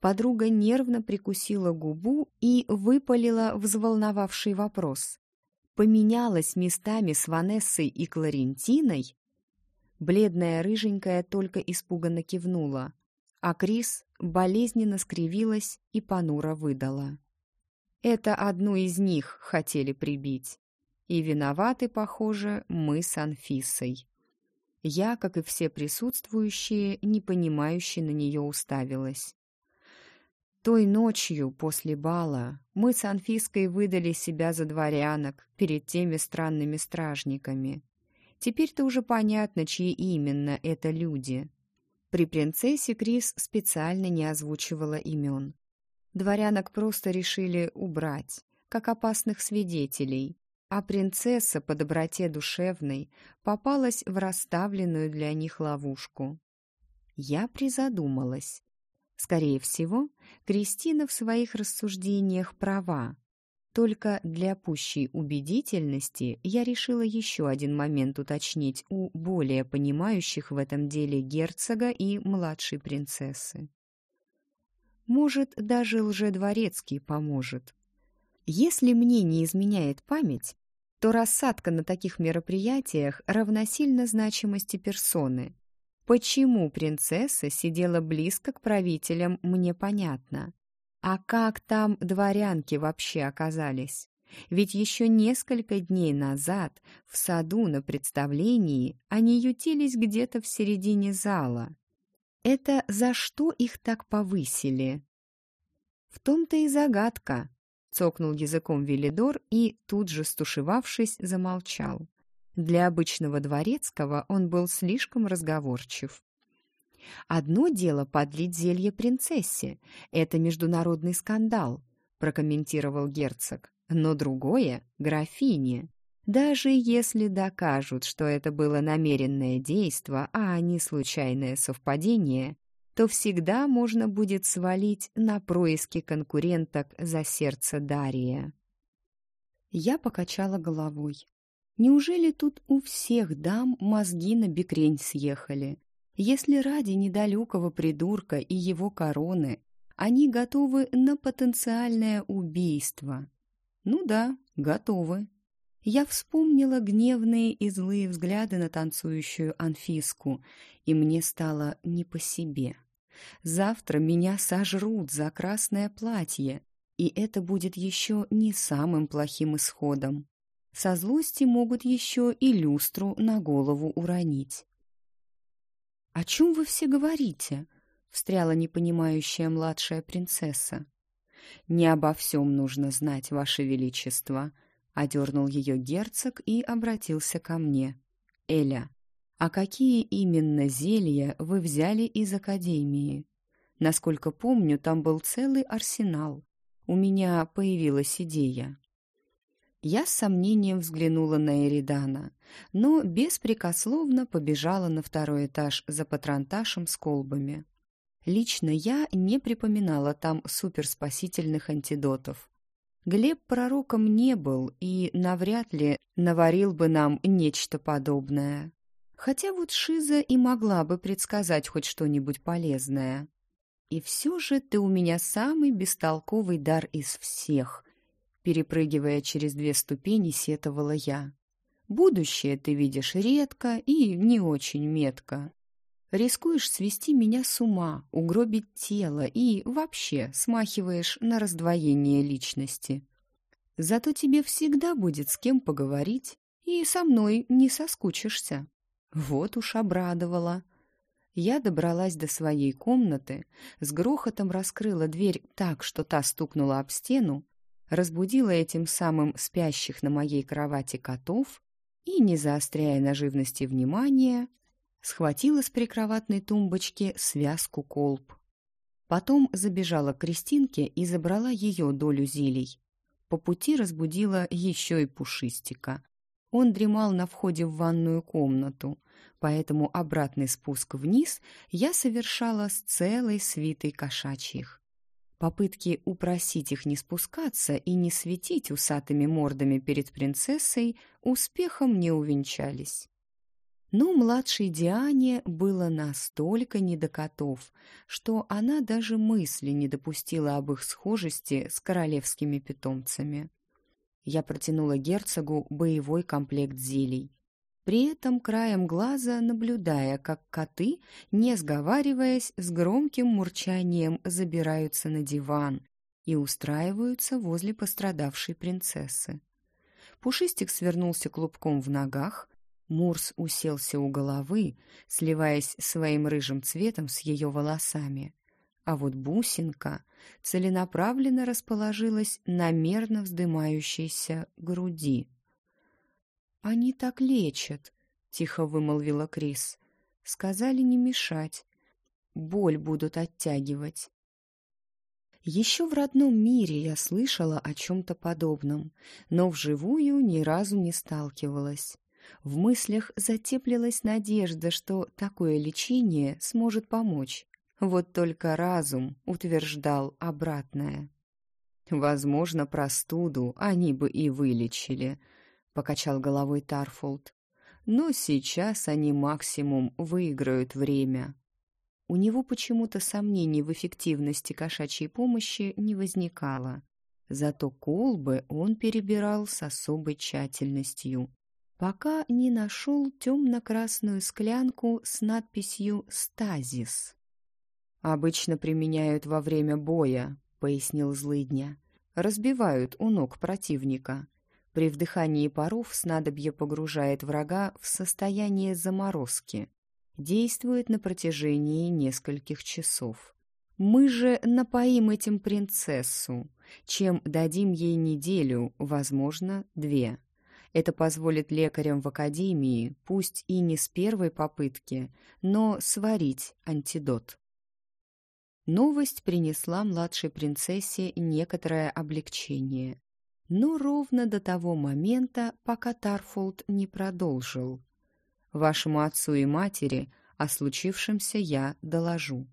S1: Подруга нервно прикусила губу и выпалила взволновавший вопрос. «Поменялась местами с Ванессой и Кларентиной?» Бледная рыженькая только испуганно кивнула, а Крис болезненно скривилась и понуро выдала. «Это одну из них хотели прибить. И виноваты, похоже, мы с Анфисой». Я, как и все присутствующие, непонимающе на нее уставилась. Той ночью после бала мы с Анфиской выдали себя за дворянок перед теми странными стражниками. Теперь-то уже понятно, чьи именно это люди. При принцессе Крис специально не озвучивала имен. Дворянок просто решили убрать, как опасных свидетелей, а принцесса по доброте душевной попалась в расставленную для них ловушку. Я призадумалась. Скорее всего, Кристина в своих рассуждениях права. Только для пущей убедительности я решила еще один момент уточнить у более понимающих в этом деле герцога и младшей принцессы. Может, даже лжедворецкий поможет. Если мне не изменяет память, то рассадка на таких мероприятиях равносильна значимости персоны. Почему принцесса сидела близко к правителям, мне понятно. А как там дворянки вообще оказались? Ведь еще несколько дней назад в саду на представлении они ютились где-то в середине зала. Это за что их так повысили? В том-то и загадка, цокнул языком Велидор и, тут же стушевавшись, замолчал. Для обычного дворецкого он был слишком разговорчив. «Одно дело подлить зелье принцессе. Это международный скандал», — прокомментировал герцог. «Но другое — графине. Даже если докажут, что это было намеренное действо, а не случайное совпадение, то всегда можно будет свалить на происки конкуренток за сердце Дария. Я покачала головой. Неужели тут у всех дам мозги на бекрень съехали? Если ради недалекого придурка и его короны они готовы на потенциальное убийство. Ну да, готовы. Я вспомнила гневные и злые взгляды на танцующую Анфиску, и мне стало не по себе. Завтра меня сожрут за красное платье, и это будет еще не самым плохим исходом. Со злости могут еще и люстру на голову уронить. «О чем вы все говорите?» — встряла непонимающая младшая принцесса. «Не обо всем нужно знать, Ваше Величество», — одернул ее герцог и обратился ко мне. «Эля, а какие именно зелья вы взяли из Академии? Насколько помню, там был целый арсенал. У меня появилась идея». Я с сомнением взглянула на Эридана, но беспрекословно побежала на второй этаж за патронташем с колбами. Лично я не припоминала там суперспасительных антидотов. Глеб пророком не был и навряд ли наварил бы нам нечто подобное. Хотя вот Шиза и могла бы предсказать хоть что-нибудь полезное. И все же ты у меня самый бестолковый дар из всех, перепрыгивая через две ступени, сетовала я. Будущее ты видишь редко и не очень метко. Рискуешь свести меня с ума, угробить тело и вообще смахиваешь на раздвоение личности. Зато тебе всегда будет с кем поговорить, и со мной не соскучишься. Вот уж обрадовала. Я добралась до своей комнаты, с грохотом раскрыла дверь так, что та стукнула об стену, разбудила этим самым спящих на моей кровати котов и, не заостряя на живности внимания, схватила с прикроватной тумбочки связку колб. Потом забежала к Кристинке и забрала ее долю зелий. По пути разбудила еще и Пушистика. Он дремал на входе в ванную комнату, поэтому обратный спуск вниз я совершала с целой свитой кошачьих. Попытки упросить их не спускаться и не светить усатыми мордами перед принцессой успехом не увенчались. Но младшей Диане было настолько не до котов, что она даже мысли не допустила об их схожести с королевскими питомцами. Я протянула герцогу боевой комплект зелий. При этом краем глаза наблюдая, как коты, не сговариваясь, с громким мурчанием забираются на диван и устраиваются возле пострадавшей принцессы. Пушистик свернулся клубком в ногах, Мурс уселся у головы, сливаясь своим рыжим цветом с ее волосами. А вот бусинка целенаправленно расположилась на мерно вздымающейся груди. «Они так лечат», — тихо вымолвила Крис. «Сказали не мешать. Боль будут оттягивать». Еще в родном мире я слышала о чем-то подобном, но вживую ни разу не сталкивалась. В мыслях затеплилась надежда, что такое лечение сможет помочь. Вот только разум утверждал обратное. «Возможно, простуду они бы и вылечили», — покачал головой Тарфолд. «Но сейчас они максимум выиграют время». У него почему-то сомнений в эффективности кошачьей помощи не возникало. Зато колбы он перебирал с особой тщательностью пока не нашел темно-красную склянку с надписью «Стазис». «Обычно применяют во время боя», — пояснил злыдня. «Разбивают у ног противника. При вдыхании паров снадобье погружает врага в состояние заморозки. Действует на протяжении нескольких часов. Мы же напоим этим принцессу, чем дадим ей неделю, возможно, две». Это позволит лекарям в академии, пусть и не с первой попытки, но сварить антидот. Новость принесла младшей принцессе некоторое облегчение. Но ровно до того момента, пока Тарфолд не продолжил. «Вашему отцу и матери о случившемся я доложу.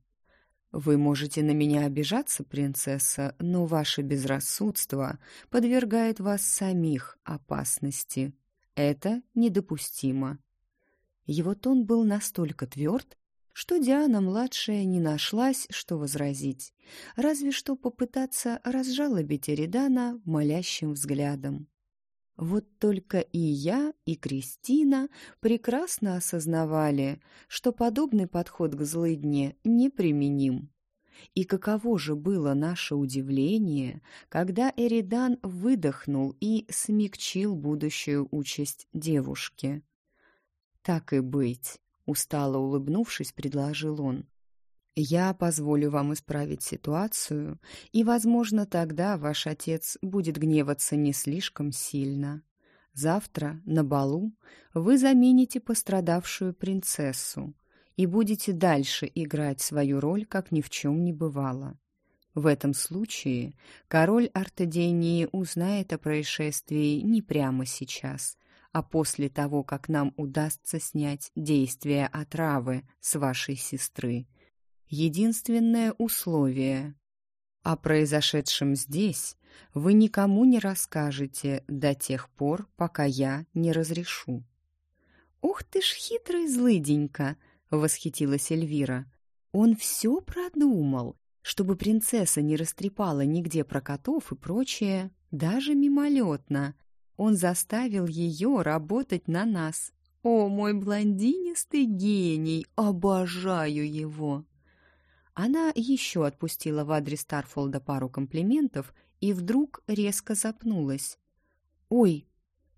S1: «Вы можете на меня обижаться, принцесса, но ваше безрассудство подвергает вас самих опасности. Это недопустимо». Его тон был настолько тверд, что Диана-младшая не нашлась, что возразить, разве что попытаться разжалобить Эридана молящим взглядом. Вот только и я, и Кристина прекрасно осознавали, что подобный подход к злыдне неприменим. И каково же было наше удивление, когда Эридан выдохнул и смягчил будущую участь девушки. «Так и быть», — устало улыбнувшись, предложил он. Я позволю вам исправить ситуацию, и, возможно, тогда ваш отец будет гневаться не слишком сильно. Завтра на балу вы замените пострадавшую принцессу и будете дальше играть свою роль, как ни в чем не бывало. В этом случае король Артедении узнает о происшествии не прямо сейчас, а после того, как нам удастся снять действие отравы с вашей сестры – единственное условие. О произошедшем здесь вы никому не расскажете до тех пор, пока я не разрешу». «Ух ты ж хитрый злыденька!» — восхитилась Эльвира. «Он все продумал, чтобы принцесса не растрепала нигде про котов и прочее, даже мимолетно. Он заставил ее работать на нас. О, мой блондинистый гений! Обожаю его!» Она еще отпустила в адрес Тарфолда пару комплиментов и вдруг резко запнулась. «Ой,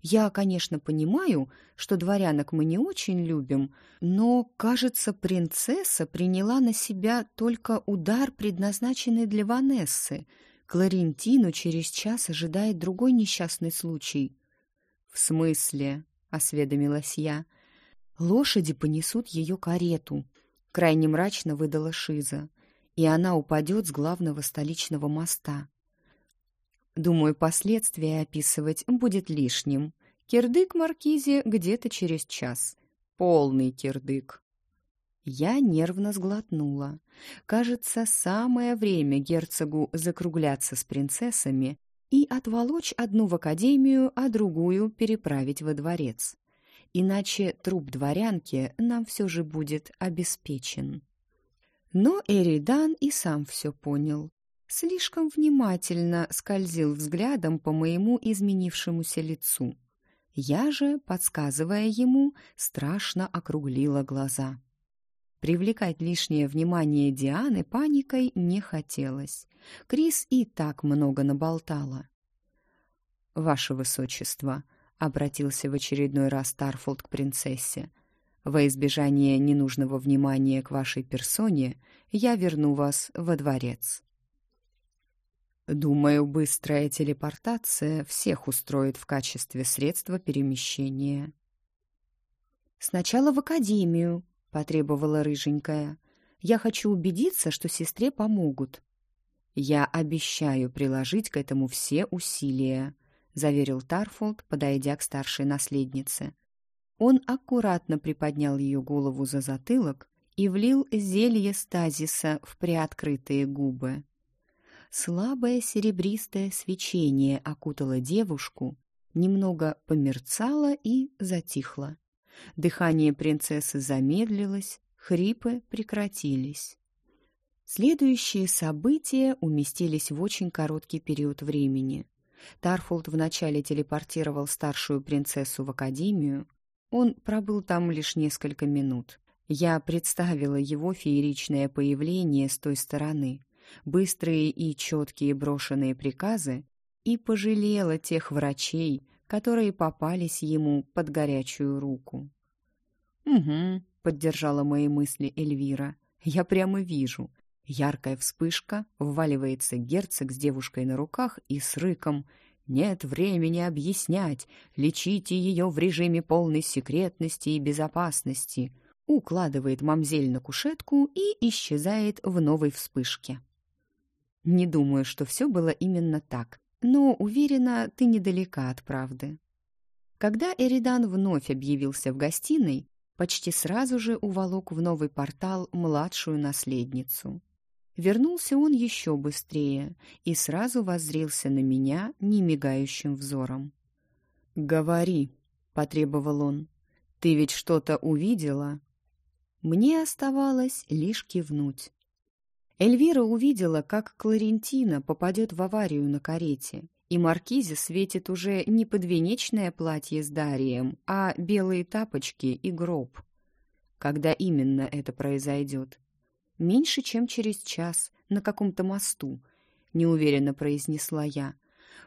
S1: я, конечно, понимаю, что дворянок мы не очень любим, но, кажется, принцесса приняла на себя только удар, предназначенный для Ванессы. Кларентину через час ожидает другой несчастный случай». «В смысле?» — осведомилась я. «Лошади понесут ее карету. Крайне мрачно выдала Шиза. И она упадет с главного столичного моста. Думаю, последствия описывать будет лишним. Кирдык Маркизе где-то через час. Полный кирдык. Я нервно сглотнула. Кажется, самое время герцогу закругляться с принцессами и отволочь одну в академию, а другую переправить во дворец иначе труп дворянки нам все же будет обеспечен. Но Эридан и сам все понял. Слишком внимательно скользил взглядом по моему изменившемуся лицу. Я же, подсказывая ему, страшно округлила глаза. Привлекать лишнее внимание Дианы паникой не хотелось. Крис и так много наболтала. «Ваше Высочество», обратился в очередной раз Тарфолд к принцессе. «Во избежание ненужного внимания к вашей персоне я верну вас во дворец». Думаю, быстрая телепортация всех устроит в качестве средства перемещения. «Сначала в академию», — потребовала рыженькая. «Я хочу убедиться, что сестре помогут». «Я обещаю приложить к этому все усилия», — заверил Тарфолд, подойдя к старшей наследнице. Он аккуратно приподнял ее голову за затылок и влил зелье стазиса в приоткрытые губы. Слабое серебристое свечение окутало девушку, немного померцало и затихло. Дыхание принцессы замедлилось, хрипы прекратились. Следующие события уместились в очень короткий период времени. Тарфолд вначале телепортировал старшую принцессу в академию. Он пробыл там лишь несколько минут. Я представила его фееричное появление с той стороны, быстрые и четкие брошенные приказы, и пожалела тех врачей, которые попались ему под горячую руку. «Угу», — поддержала мои мысли Эльвира, — «я прямо вижу, Яркая вспышка, вваливается герцог с девушкой на руках и с рыком. «Нет времени объяснять, лечите ее в режиме полной секретности и безопасности», укладывает мамзель на кушетку и исчезает в новой вспышке. Не думаю, что все было именно так, но уверена, ты недалека от правды. Когда Эридан вновь объявился в гостиной, почти сразу же уволок в новый портал младшую наследницу. Вернулся он еще быстрее и сразу воззрился на меня немигающим взором. «Говори», — потребовал он, — «ты ведь что-то увидела?» Мне оставалось лишь кивнуть. Эльвира увидела, как Кларентина попадет в аварию на карете, и Маркизе светит уже не подвенечное платье с Дарием, а белые тапочки и гроб. Когда именно это произойдет? Меньше, чем через час, на каком-то мосту, неуверенно произнесла я.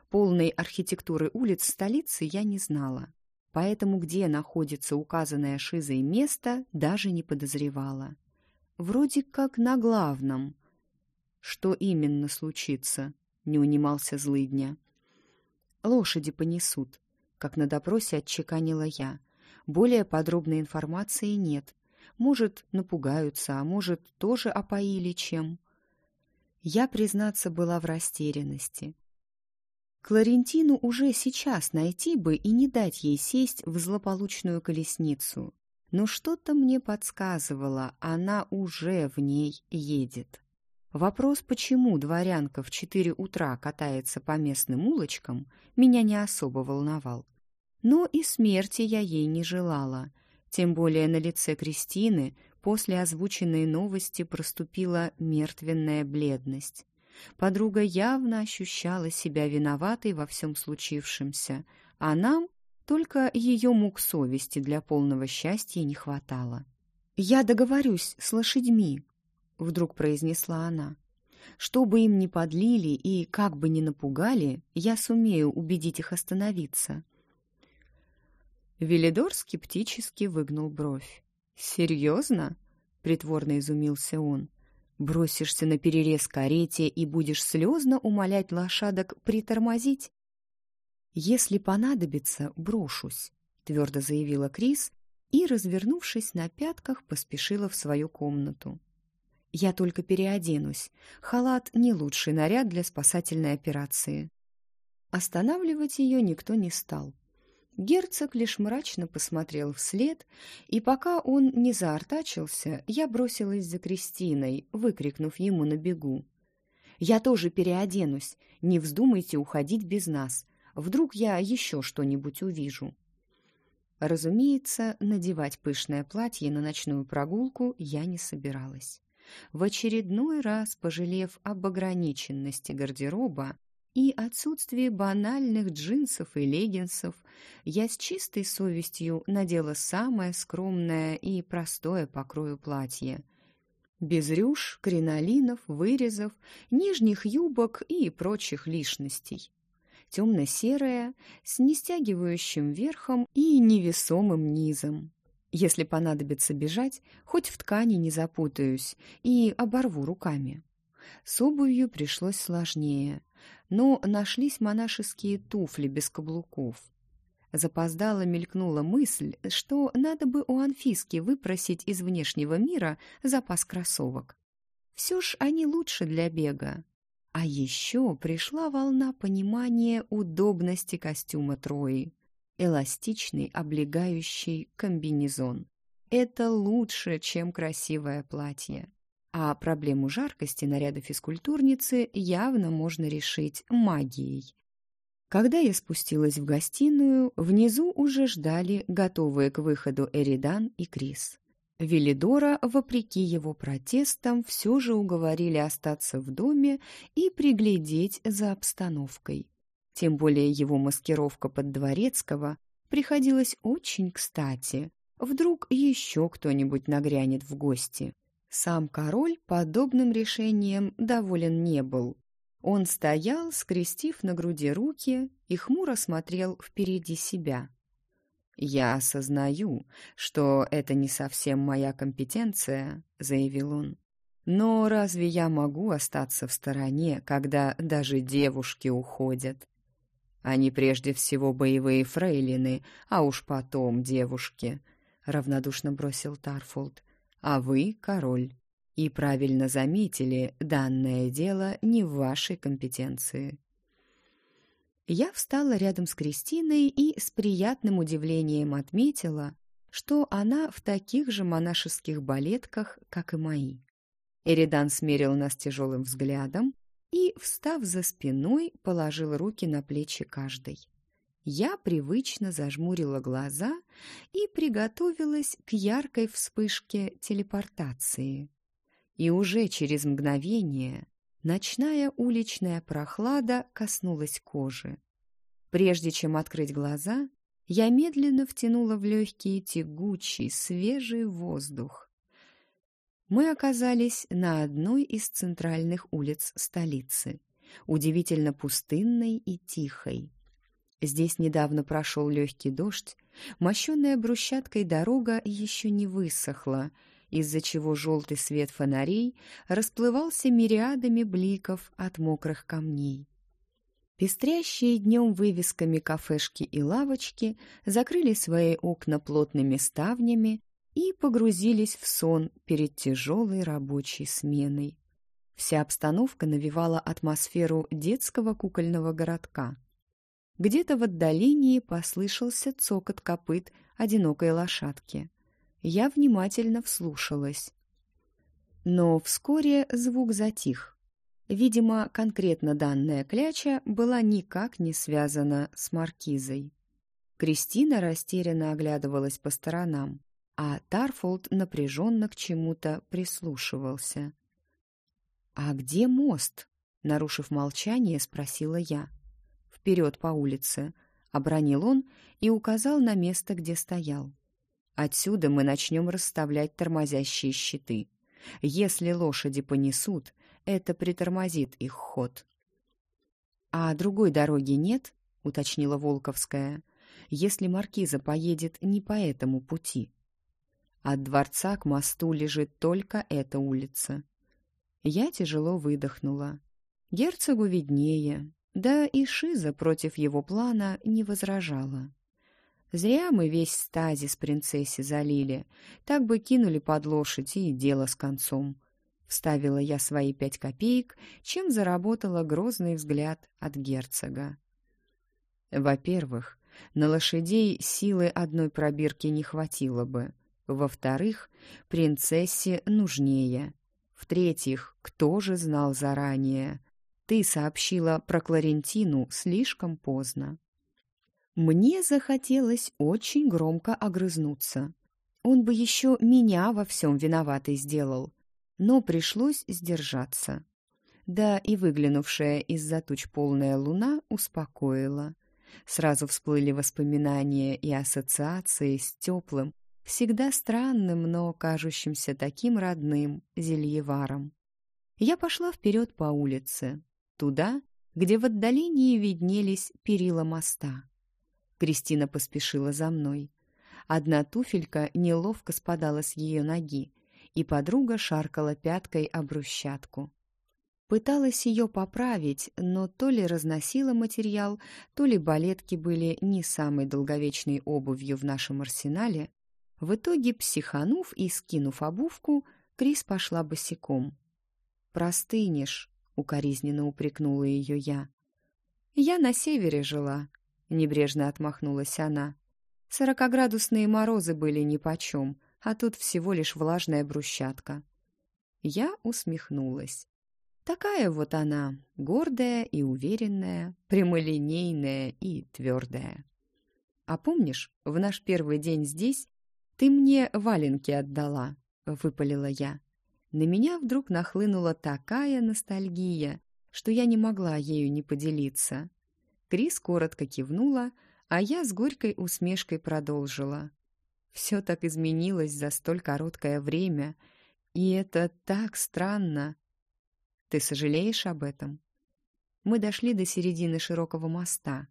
S1: Полной архитектуры улиц столицы я не знала, поэтому где находится указанное Шизой место, даже не подозревала. Вроде как на главном. Что именно случится? Не унимался злыдня. Лошади понесут, как на допросе отчеканила я. Более подробной информации нет. Может, напугаются, а может, тоже опоили чем. Я, признаться, была в растерянности. Кларентину уже сейчас найти бы и не дать ей сесть в злополучную колесницу. Но что-то мне подсказывало, она уже в ней едет. Вопрос, почему дворянка в четыре утра катается по местным улочкам, меня не особо волновал. Но и смерти я ей не желала. Тем более на лице Кристины после озвученной новости проступила мертвенная бледность. Подруга явно ощущала себя виноватой во всем случившемся, а нам только ее мук совести для полного счастья не хватало. «Я договорюсь с лошадьми», — вдруг произнесла она. «Что бы им ни подлили и как бы ни напугали, я сумею убедить их остановиться». Велидор скептически выгнул бровь. «Серьезно?» — притворно изумился он. «Бросишься на перерез карете и будешь слезно умолять лошадок притормозить?» «Если понадобится, брошусь», — твердо заявила Крис и, развернувшись на пятках, поспешила в свою комнату. Я только переоденусь. Халат — не лучший наряд для спасательной операции. Останавливать ее никто не стал. Герцог лишь мрачно посмотрел вслед, и пока он не заортачился, я бросилась за Кристиной, выкрикнув ему на бегу. «Я тоже переоденусь. Не вздумайте уходить без нас. Вдруг я еще что-нибудь увижу». Разумеется, надевать пышное платье на ночную прогулку я не собиралась. В очередной раз, пожалев об ограниченности гардероба и отсутствии банальных джинсов и леггинсов, я с чистой совестью надела самое скромное и простое по крою платье. Без рюш, кринолинов, вырезов, нижних юбок и прочих лишностей. Темно-серое, с нестягивающим верхом и невесомым низом. Если понадобится бежать, хоть в ткани не запутаюсь и оборву руками. С обувью пришлось сложнее, но нашлись монашеские туфли без каблуков. Запоздала мелькнула мысль, что надо бы у Анфиски выпросить из внешнего мира запас кроссовок. Все ж они лучше для бега. А еще пришла волна понимания удобности костюма Трои эластичный облегающий комбинезон. Это лучше, чем красивое платье. А проблему жаркости наряда физкультурницы явно можно решить магией. Когда я спустилась в гостиную, внизу уже ждали готовые к выходу Эридан и Крис. Велидора, вопреки его протестам, все же уговорили остаться в доме и приглядеть за обстановкой. Тем более его маскировка под дворецкого приходилась очень кстати. Вдруг еще кто-нибудь нагрянет в гости. Сам король подобным решением доволен не был. Он стоял, скрестив на груди руки и хмуро смотрел впереди себя. «Я осознаю, что это не совсем моя компетенция», — заявил он. «Но разве я могу остаться в стороне, когда даже девушки уходят? Они прежде всего боевые фрейлины, а уж потом девушки», — равнодушно бросил Тарфолд. «А вы — король. И правильно заметили, данное дело не в вашей компетенции». Я встала рядом с Кристиной и с приятным удивлением отметила, что она в таких же монашеских балетках, как и мои. Эридан смерил нас тяжелым взглядом и, встав за спиной, положил руки на плечи каждой. Я привычно зажмурила глаза и приготовилась к яркой вспышке телепортации. И уже через мгновение ночная уличная прохлада коснулась кожи. Прежде чем открыть глаза, я медленно втянула в легкий тягучий, свежий воздух. Мы оказались на одной из центральных улиц столицы, удивительно пустынной и тихой. Здесь недавно прошел легкий дождь, мощенная брусчаткой дорога еще не высохла, из-за чего желтый свет фонарей расплывался мириадами бликов от мокрых камней. Пестрящие днем вывесками кафешки и лавочки закрыли свои окна плотными ставнями и погрузились в сон перед тяжелой рабочей сменой. Вся обстановка навевала атмосферу детского кукольного городка. Где-то в отдалении послышался цокот копыт одинокой лошадки. Я внимательно вслушалась. Но вскоре звук затих. Видимо, конкретно данная кляча была никак не связана с маркизой. Кристина растерянно оглядывалась по сторонам, а Тарфолд напряженно к чему-то прислушивался. «А где мост?» — нарушив молчание, спросила я. «Вперед по улице», — обронил он и указал на место, где стоял. «Отсюда мы начнем расставлять тормозящие щиты. Если лошади понесут, это притормозит их ход. «А другой дороги нет?» — уточнила Волковская. «Если маркиза поедет не по этому пути». От дворца к мосту лежит только эта улица. Я тяжело выдохнула. Герцогу виднее, да и Шиза против его плана не возражала. Зря мы весь стазис принцессе залили, так бы кинули под лошадь и дело с концом. Вставила я свои пять копеек, чем заработала грозный взгляд от герцога. Во-первых, на лошадей силы одной пробирки не хватило бы. Во-вторых, принцессе нужнее. В-третьих, кто же знал заранее? Ты сообщила про Кларентину слишком поздно. Мне захотелось очень громко огрызнуться. Он бы еще меня во всем виноватой сделал но пришлось сдержаться. Да и выглянувшая из-за туч полная луна успокоила. Сразу всплыли воспоминания и ассоциации с теплым, всегда странным, но кажущимся таким родным зельеваром. Я пошла вперед по улице, туда, где в отдалении виднелись перила моста. Кристина поспешила за мной. Одна туфелька неловко спадала с ее ноги, и подруга шаркала пяткой об брусчатку. Пыталась ее поправить, но то ли разносила материал, то ли балетки были не самой долговечной обувью в нашем арсенале. В итоге, психанув и скинув обувку, Крис пошла босиком. «Простынешь», — укоризненно упрекнула ее я. «Я на севере жила», — небрежно отмахнулась она. «Сорокоградусные морозы были нипочем, а тут всего лишь влажная брусчатка. Я усмехнулась. Такая вот она, гордая и уверенная, прямолинейная и твердая. А помнишь, в наш первый день здесь ты мне валенки отдала, выпалила я. На меня вдруг нахлынула такая ностальгия, что я не могла ею не поделиться. Крис коротко кивнула, а я с горькой усмешкой продолжила. Все так изменилось за столь короткое время, и это так странно. Ты сожалеешь об этом? Мы дошли до середины широкого моста.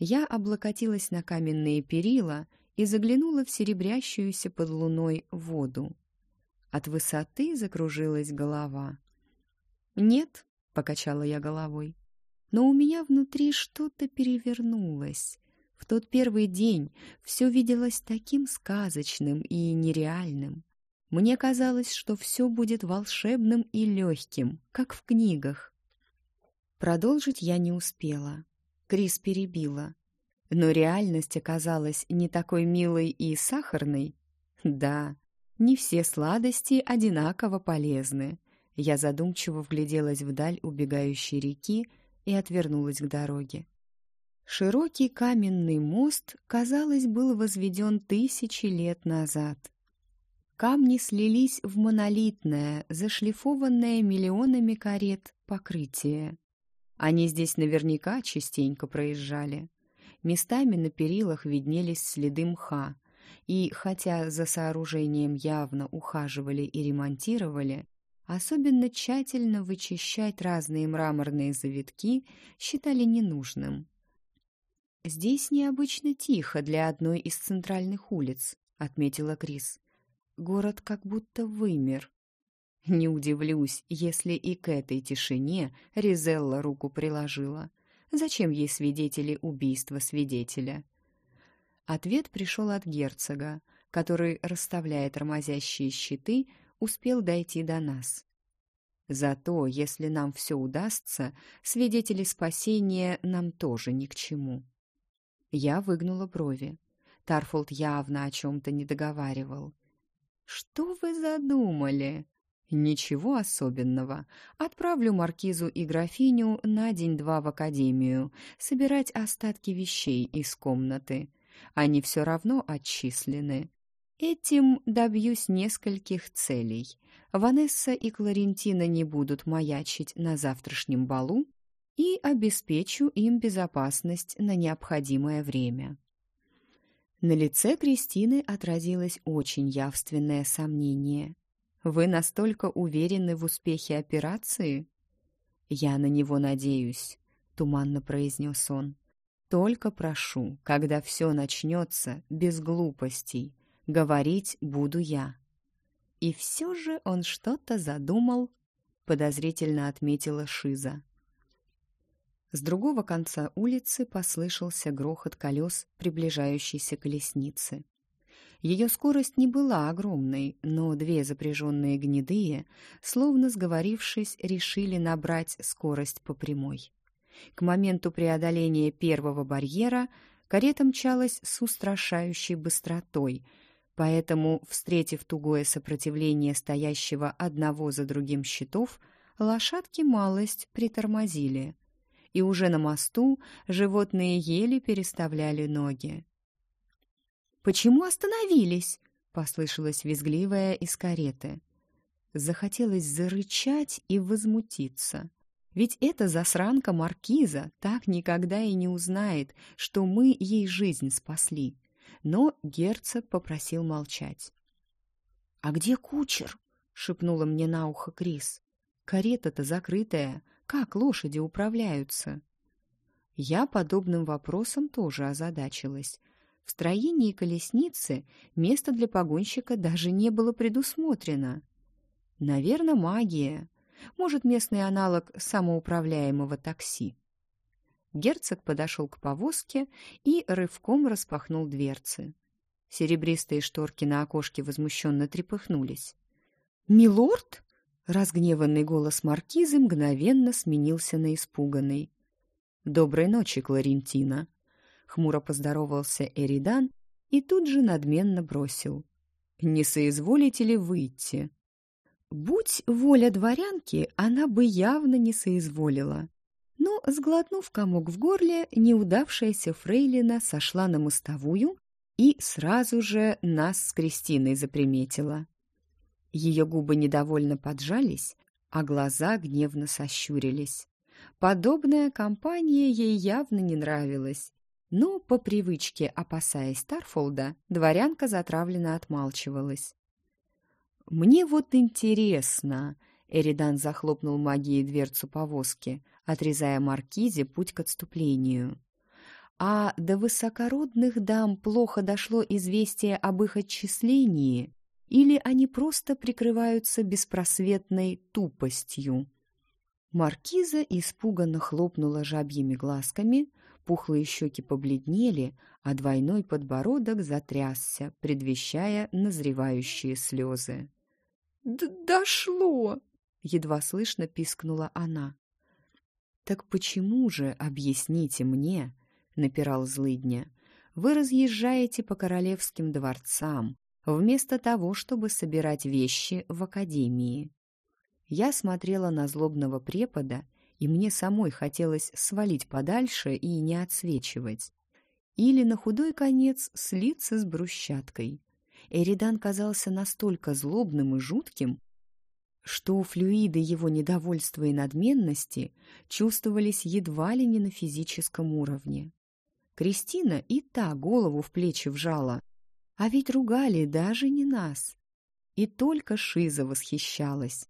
S1: Я облокотилась на каменные перила и заглянула в серебрящуюся под луной воду. От высоты закружилась голова. «Нет», — покачала я головой, — «но у меня внутри что-то перевернулось. В тот первый день все виделось таким сказочным и нереальным. Мне казалось, что все будет волшебным и легким, как в книгах. Продолжить я не успела. Крис перебила. Но реальность оказалась не такой милой и сахарной. Да, не все сладости одинаково полезны. Я задумчиво вгляделась вдаль убегающей реки и отвернулась к дороге. Широкий каменный мост, казалось, был возведен тысячи лет назад. Камни слились в монолитное, зашлифованное миллионами карет покрытие. Они здесь наверняка частенько проезжали. Местами на перилах виднелись следы мха, и хотя за сооружением явно ухаживали и ремонтировали, особенно тщательно вычищать разные мраморные завитки считали ненужным. «Здесь необычно тихо для одной из центральных улиц», — отметила Крис. «Город как будто вымер». Не удивлюсь, если и к этой тишине Ризелла руку приложила. Зачем ей свидетели убийства свидетеля? Ответ пришел от герцога, который расставляя тормозящие щиты, успел дойти до нас. Зато, если нам все удастся, свидетели спасения нам тоже ни к чему. Я выгнула брови. Тарфолд явно о чем-то не договаривал. «Что вы задумали?» «Ничего особенного. Отправлю маркизу и графиню на день-два в академию, собирать остатки вещей из комнаты. Они все равно отчислены. Этим добьюсь нескольких целей. Ванесса и Кларентина не будут маячить на завтрашнем балу и обеспечу им безопасность на необходимое время». На лице Кристины отразилось очень явственное сомнение. Вы настолько уверены в успехе операции? Я на него надеюсь, туманно произнес он. Только прошу, когда все начнется, без глупостей, говорить буду я. И все же он что-то задумал, подозрительно отметила Шиза. С другого конца улицы послышался грохот колес приближающейся колесницы. Ее скорость не была огромной, но две запряженные гнедые, словно сговорившись, решили набрать скорость по прямой. К моменту преодоления первого барьера карета мчалась с устрашающей быстротой, поэтому, встретив тугое сопротивление стоящего одного за другим щитов, лошадки малость притормозили, и уже на мосту животные еле переставляли ноги. «Почему остановились?» — послышалось визгливое из кареты. Захотелось зарычать и возмутиться. Ведь эта засранка Маркиза так никогда и не узнает, что мы ей жизнь спасли. Но герцог попросил молчать. «А где кучер?» — шепнула мне на ухо Крис. «Карета-то закрытая. Как лошади управляются?» Я подобным вопросом тоже озадачилась. В строении колесницы место для погонщика даже не было предусмотрено. Наверное, магия. Может, местный аналог самоуправляемого такси. Герцог подошел к повозке и рывком распахнул дверцы. Серебристые шторки на окошке возмущенно трепыхнулись. «Милорд?» — разгневанный голос маркизы мгновенно сменился на испуганный. «Доброй ночи, Кларентина!» Хмуро поздоровался Эридан и тут же надменно бросил. «Не соизволите ли выйти?» Будь воля дворянки, она бы явно не соизволила. Но, сглотнув комок в горле, неудавшаяся фрейлина сошла на мостовую и сразу же нас с Кристиной заприметила. Ее губы недовольно поджались, а глаза гневно сощурились. Подобная компания ей явно не нравилась, но, по привычке опасаясь Тарфолда, дворянка затравленно отмалчивалась. «Мне вот интересно...» — Эридан захлопнул магией дверцу повозки, отрезая маркизе путь к отступлению. «А до высокородных дам плохо дошло известие об их отчислении, или они просто прикрываются беспросветной тупостью?» Маркиза испуганно хлопнула жабьими глазками — Пухлые щеки побледнели, а двойной подбородок затрясся, предвещая назревающие слезы. «Дошло!» — едва слышно пискнула она. «Так почему же, объясните мне, — напирал злыдня, — вы разъезжаете по королевским дворцам, вместо того, чтобы собирать вещи в академии?» Я смотрела на злобного препода, и мне самой хотелось свалить подальше и не отсвечивать. Или на худой конец слиться с брусчаткой. Эридан казался настолько злобным и жутким, что флюиды его недовольства и надменности чувствовались едва ли не на физическом уровне. Кристина и та голову в плечи вжала, а ведь ругали даже не нас. И только Шиза восхищалась.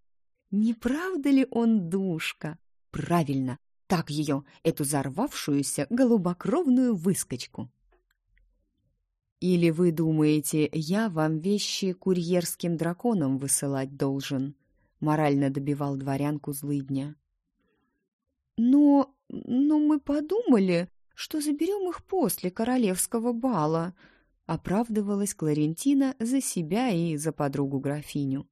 S1: Не правда ли он душка? Правильно, так ее, эту зарвавшуюся голубокровную выскочку. Или вы думаете, я вам вещи курьерским драконом высылать должен? Морально добивал дворянку злыдня. Но... но мы подумали, что заберем их после королевского бала, оправдывалась Кларентина за себя и за подругу-графиню.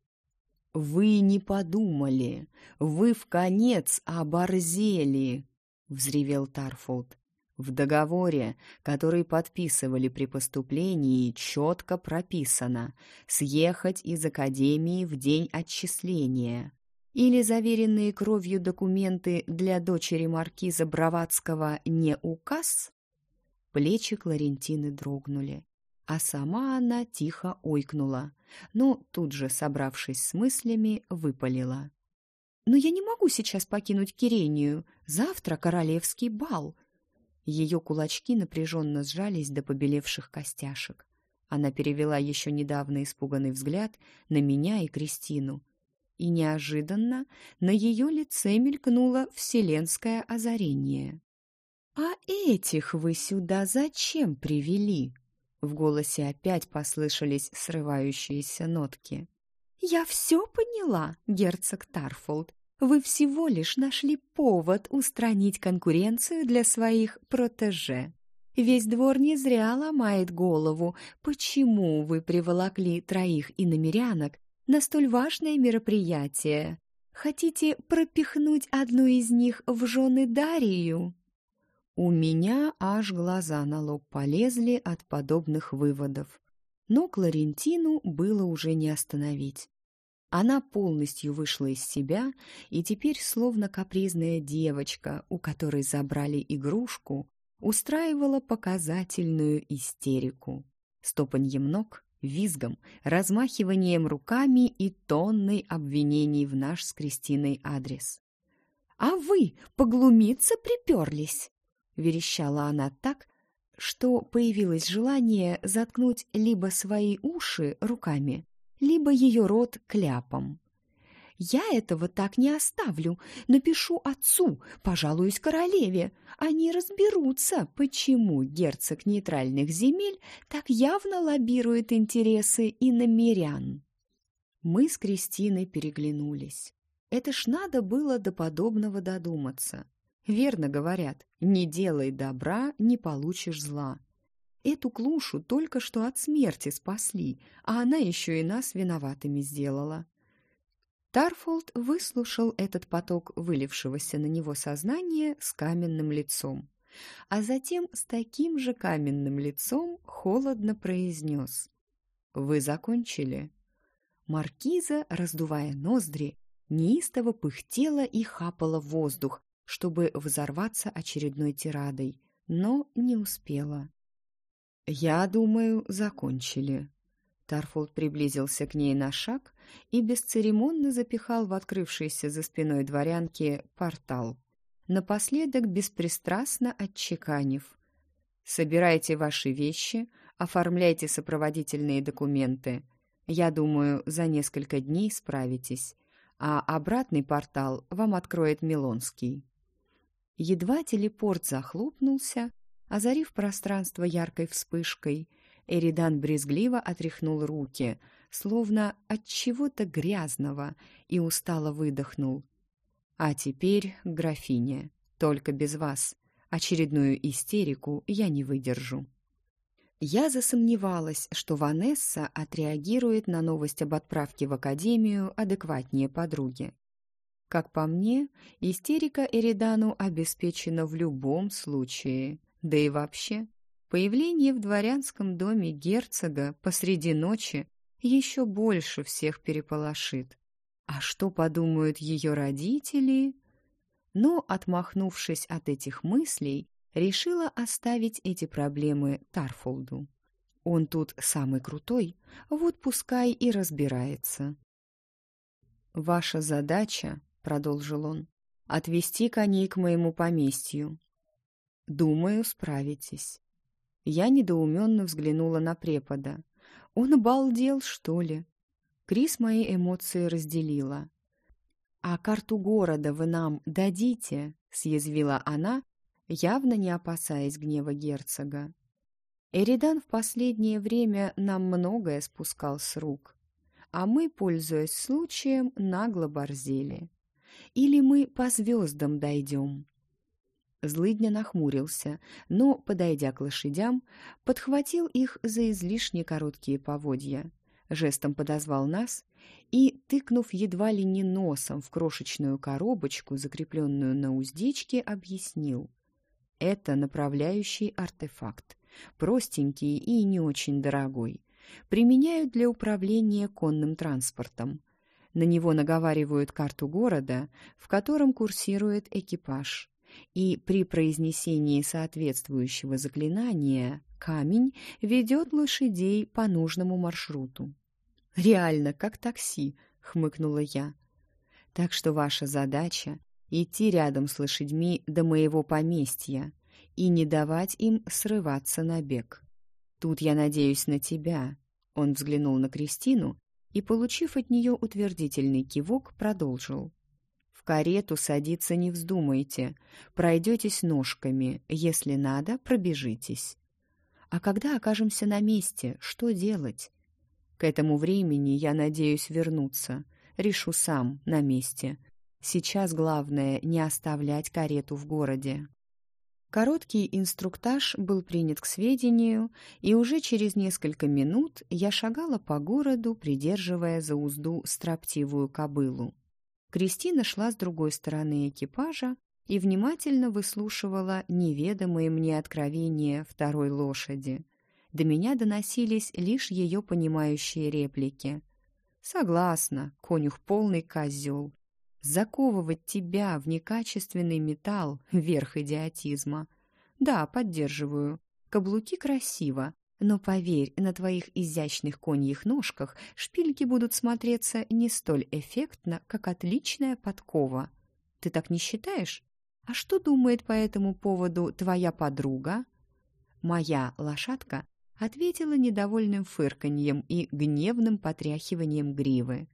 S1: «Вы не подумали, вы в конец оборзели!» — взревел Тарфолд. В договоре, который подписывали при поступлении, четко прописано «съехать из академии в день отчисления» или заверенные кровью документы для дочери маркиза Браватского не указ? Плечи Кларентины дрогнули, а сама она тихо ойкнула, но тут же, собравшись с мыслями, выпалила. «Но я не могу сейчас покинуть Кирению. Завтра королевский бал. Ее кулачки напряженно сжались до побелевших костяшек. Она перевела еще недавно испуганный взгляд на меня и Кристину. И неожиданно на ее лице мелькнуло вселенское озарение. «А этих вы сюда зачем привели?» В голосе опять послышались срывающиеся нотки. «Я все поняла, герцог Тарфолд. Вы всего лишь нашли повод устранить конкуренцию для своих протеже. Весь двор не зря ломает голову, почему вы приволокли троих иномерянок на столь важное мероприятие. Хотите пропихнуть одну из них в жены Дарию? У меня аж глаза на лоб полезли от подобных выводов. Но Кларентину было уже не остановить. Она полностью вышла из себя и теперь, словно капризная девочка, у которой забрали игрушку, устраивала показательную истерику. Стопаньем ног, визгом, размахиванием руками и тонной обвинений в наш с Кристиной адрес. «А вы поглумиться приперлись!» — верещала она так, что появилось желание заткнуть либо свои уши руками, либо ее рот кляпом. «Я этого так не оставлю. Напишу отцу, пожалуюсь королеве. Они разберутся, почему герцог нейтральных земель так явно лоббирует интересы иномерян». Мы с Кристиной переглянулись. Это ж надо было до подобного додуматься. Верно говорят, не делай добра, не получишь зла. Эту клушу только что от смерти спасли, а она еще и нас виноватыми сделала. Тарфолд выслушал этот поток вылившегося на него сознания с каменным лицом, а затем с таким же каменным лицом холодно произнес. «Вы закончили?» Маркиза, раздувая ноздри, неистово пыхтела и хапала воздух, чтобы взорваться очередной тирадой, но не успела. «Я думаю, закончили». Тарфолд приблизился к ней на шаг и бесцеремонно запихал в открывшийся за спиной дворянки портал, напоследок беспристрастно отчеканив. «Собирайте ваши вещи, оформляйте сопроводительные документы. Я думаю, за несколько дней справитесь, а обратный портал вам откроет Милонский». Едва телепорт захлопнулся, Озарив пространство яркой вспышкой, Эридан брезгливо отряхнул руки, словно от чего-то грязного, и устало выдохнул. «А теперь, графиня, только без вас. Очередную истерику я не выдержу». Я засомневалась, что Ванесса отреагирует на новость об отправке в академию адекватнее подруги. Как по мне, истерика Эридану обеспечена в любом случае – да и вообще, появление в дворянском доме герцога посреди ночи еще больше всех переполошит. А что подумают ее родители? Но, отмахнувшись от этих мыслей, решила оставить эти проблемы Тарфолду. Он тут самый крутой, вот пускай и разбирается. «Ваша задача, — продолжил он, — отвести коней к моему поместью. Думаю, справитесь». Я недоуменно взглянула на препода. Он обалдел, что ли? Крис мои эмоции разделила. «А карту города вы нам дадите?» — съязвила она, явно не опасаясь гнева герцога. Эридан в последнее время нам многое спускал с рук, а мы, пользуясь случаем, нагло борзели. Или мы по звездам дойдем?» Злыдня нахмурился, но, подойдя к лошадям, подхватил их за излишне короткие поводья, жестом подозвал нас и, тыкнув едва ли не носом в крошечную коробочку, закрепленную на уздечке, объяснил. Это направляющий артефакт, простенький и не очень дорогой. Применяют для управления конным транспортом. На него наговаривают карту города, в котором курсирует экипаж. И при произнесении соответствующего заклинания камень ведет лошадей по нужному маршруту. «Реально, как такси», — хмыкнула я. «Так что ваша задача — идти рядом с лошадьми до моего поместья и не давать им срываться на бег. Тут я надеюсь на тебя». Он взглянул на Кристину и, получив от нее утвердительный кивок, продолжил. «В карету садиться не вздумайте, пройдетесь ножками, если надо, пробежитесь. А когда окажемся на месте, что делать? К этому времени я надеюсь вернуться, решу сам, на месте. Сейчас главное не оставлять карету в городе». Короткий инструктаж был принят к сведению, и уже через несколько минут я шагала по городу, придерживая за узду строптивую кобылу. Кристина шла с другой стороны экипажа и внимательно выслушивала неведомые мне откровения второй лошади. До меня доносились лишь ее понимающие реплики. «Согласна, конюх полный козел. Заковывать тебя в некачественный металл — верх идиотизма. Да, поддерживаю. Каблуки красиво, но поверь, на твоих изящных коньих ножках шпильки будут смотреться не столь эффектно, как отличная подкова. Ты так не считаешь? А что думает по этому поводу твоя подруга? Моя лошадка ответила недовольным фырканьем и гневным потряхиванием гривы.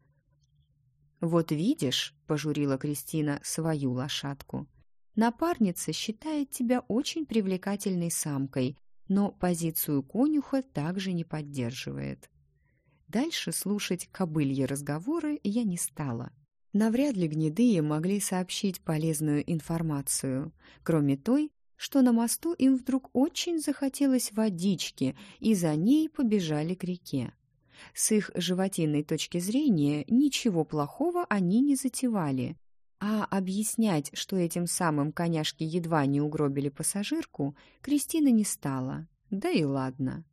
S1: «Вот видишь», — пожурила Кристина свою лошадку, «напарница считает тебя очень привлекательной самкой, но позицию конюха также не поддерживает». Дальше слушать кобыльи разговоры я не стала. Навряд ли гнедые могли сообщить полезную информацию, кроме той, что на мосту им вдруг очень захотелось водички, и за ней побежали к реке. С их животинной точки зрения ничего плохого они не затевали. А объяснять, что этим самым коняшки едва не угробили пассажирку, Кристина не стала. Да и ладно.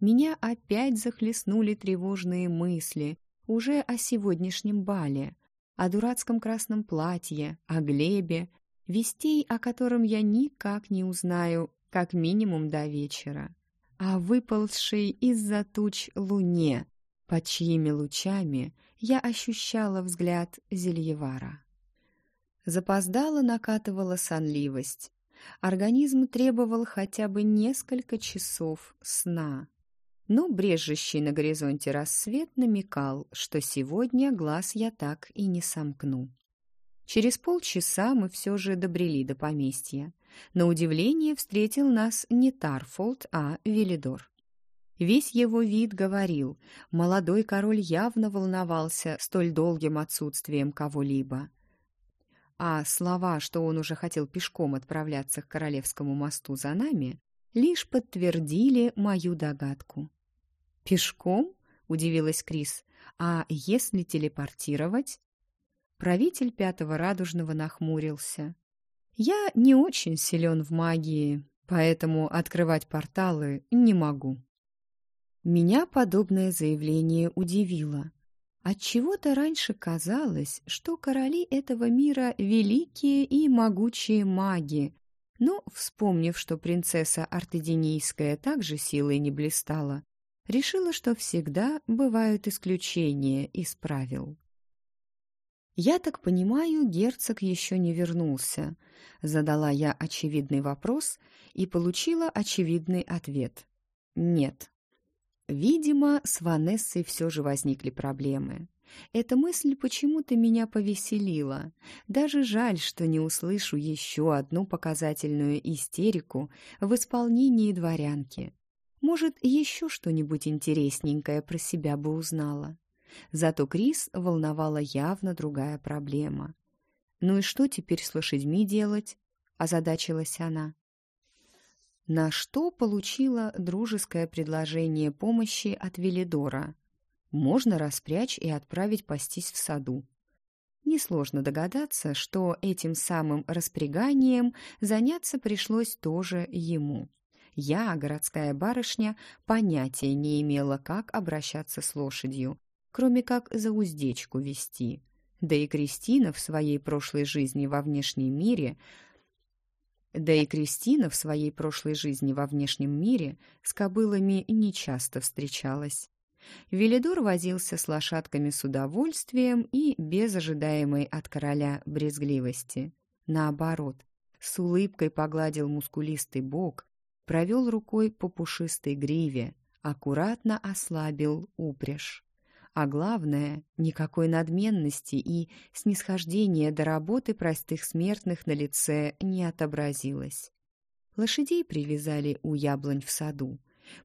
S1: Меня опять захлестнули тревожные мысли уже о сегодняшнем бале, о дурацком красном платье, о Глебе, вестей, о котором я никак не узнаю, как минимум до вечера а выползшей из-за туч луне, под чьими лучами я ощущала взгляд Зельевара. Запоздала накатывала сонливость. Организм требовал хотя бы несколько часов сна. Но брежущий на горизонте рассвет намекал, что сегодня глаз я так и не сомкну. Через полчаса мы все же добрели до поместья. На удивление встретил нас не Тарфолд, а Велидор. Весь его вид говорил, молодой король явно волновался столь долгим отсутствием кого-либо. А слова, что он уже хотел пешком отправляться к Королевскому мосту за нами, лишь подтвердили мою догадку. «Пешком?» — удивилась Крис. «А если телепортировать?» Правитель Пятого Радужного нахмурился. Я не очень силен в магии, поэтому открывать порталы не могу. Меня подобное заявление удивило. Отчего-то раньше казалось, что короли этого мира великие и могучие маги, но, вспомнив, что принцесса Артеденийская также силой не блистала, решила, что всегда бывают исключения из правил. «Я так понимаю, герцог еще не вернулся», — задала я очевидный вопрос и получила очевидный ответ. «Нет». Видимо, с Ванессой все же возникли проблемы. Эта мысль почему-то меня повеселила. Даже жаль, что не услышу еще одну показательную истерику в исполнении дворянки. Может, еще что-нибудь интересненькое про себя бы узнала. Зато Крис волновала явно другая проблема. «Ну и что теперь с лошадьми делать?» – озадачилась она. На что получила дружеское предложение помощи от Велидора. Можно распрячь и отправить пастись в саду. Несложно догадаться, что этим самым распряганием заняться пришлось тоже ему. Я, городская барышня, понятия не имела, как обращаться с лошадью, кроме как за уздечку вести. Да и Кристина в своей прошлой жизни во внешнем мире да и Кристина в своей прошлой жизни во внешнем мире с кобылами нечасто встречалась. Велидор возился с лошадками с удовольствием и без ожидаемой от короля брезгливости. Наоборот, с улыбкой погладил мускулистый бок, провел рукой по пушистой гриве, аккуратно ослабил упряжь. А главное, никакой надменности и снисхождения до работы простых смертных на лице не отобразилось. Лошадей привязали у яблонь в саду.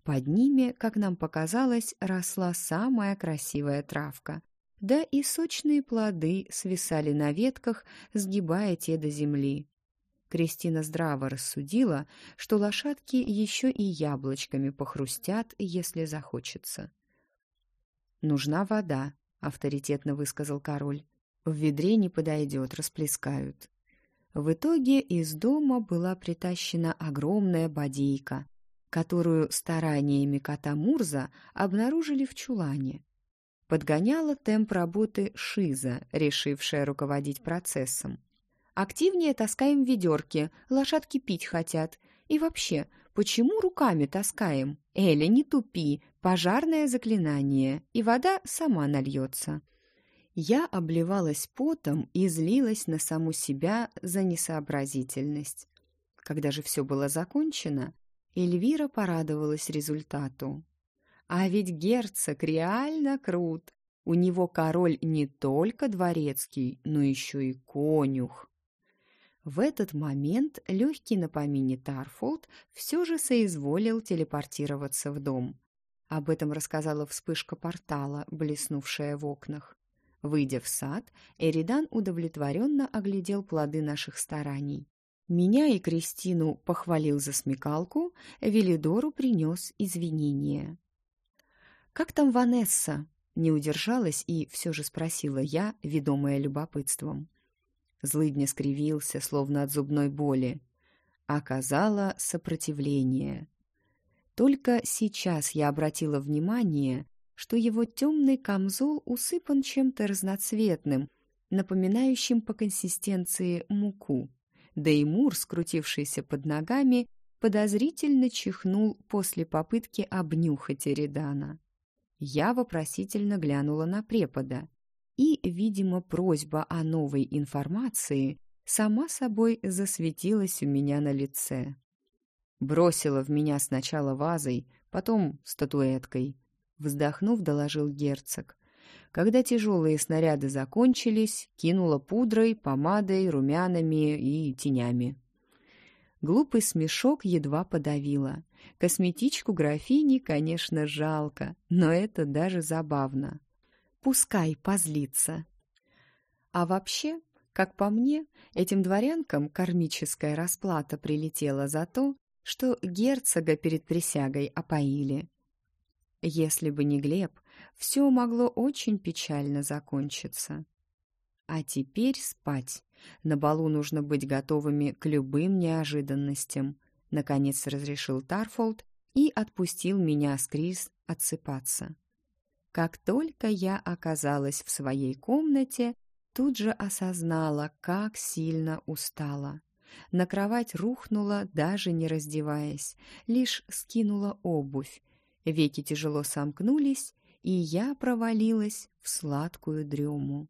S1: Под ними, как нам показалось, росла самая красивая травка. Да и сочные плоды свисали на ветках, сгибая те до земли. Кристина здраво рассудила, что лошадки еще и яблочками похрустят, если захочется. «Нужна вода», — авторитетно высказал король. «В ведре не подойдет, расплескают». В итоге из дома была притащена огромная бодейка, которую стараниями кота Мурза обнаружили в чулане. Подгоняла темп работы Шиза, решившая руководить процессом. «Активнее таскаем ведерки, лошадки пить хотят. И вообще, почему руками таскаем? Эля, не тупи, пожарное заклинание, и вода сама нальется. Я обливалась потом и злилась на саму себя за несообразительность. Когда же все было закончено, Эльвира порадовалась результату. А ведь герцог реально крут. У него король не только дворецкий, но еще и конюх. В этот момент легкий на помине Тарфолд все же соизволил телепортироваться в дом. Об этом рассказала вспышка портала, блеснувшая в окнах. Выйдя в сад, Эридан удовлетворенно оглядел плоды наших стараний. Меня и Кристину похвалил за смекалку, Велидору принес извинения. «Как там Ванесса?» — не удержалась и все же спросила я, ведомая любопытством. Злыдня скривился, словно от зубной боли. Оказала сопротивление. Только сейчас я обратила внимание, что его темный камзол усыпан чем-то разноцветным, напоминающим по консистенции муку. Да и Мур, скрутившийся под ногами, подозрительно чихнул после попытки обнюхать Эридана. Я вопросительно глянула на препода, и, видимо, просьба о новой информации сама собой засветилась у меня на лице. Бросила в меня сначала вазой, потом статуэткой. Вздохнув, доложил герцог. Когда тяжелые снаряды закончились, кинула пудрой, помадой, румянами и тенями. Глупый смешок едва подавила. Косметичку графини, конечно, жалко, но это даже забавно. Пускай позлится. А вообще, как по мне, этим дворянкам кармическая расплата прилетела за то, что герцога перед присягой опоили. Если бы не Глеб, все могло очень печально закончиться. А теперь спать. На балу нужно быть готовыми к любым неожиданностям. Наконец разрешил Тарфолд и отпустил меня с Крис отсыпаться. Как только я оказалась в своей комнате, тут же осознала, как сильно устала. На кровать рухнула, даже не раздеваясь, лишь скинула обувь. Веки тяжело сомкнулись, и я провалилась в сладкую дрему.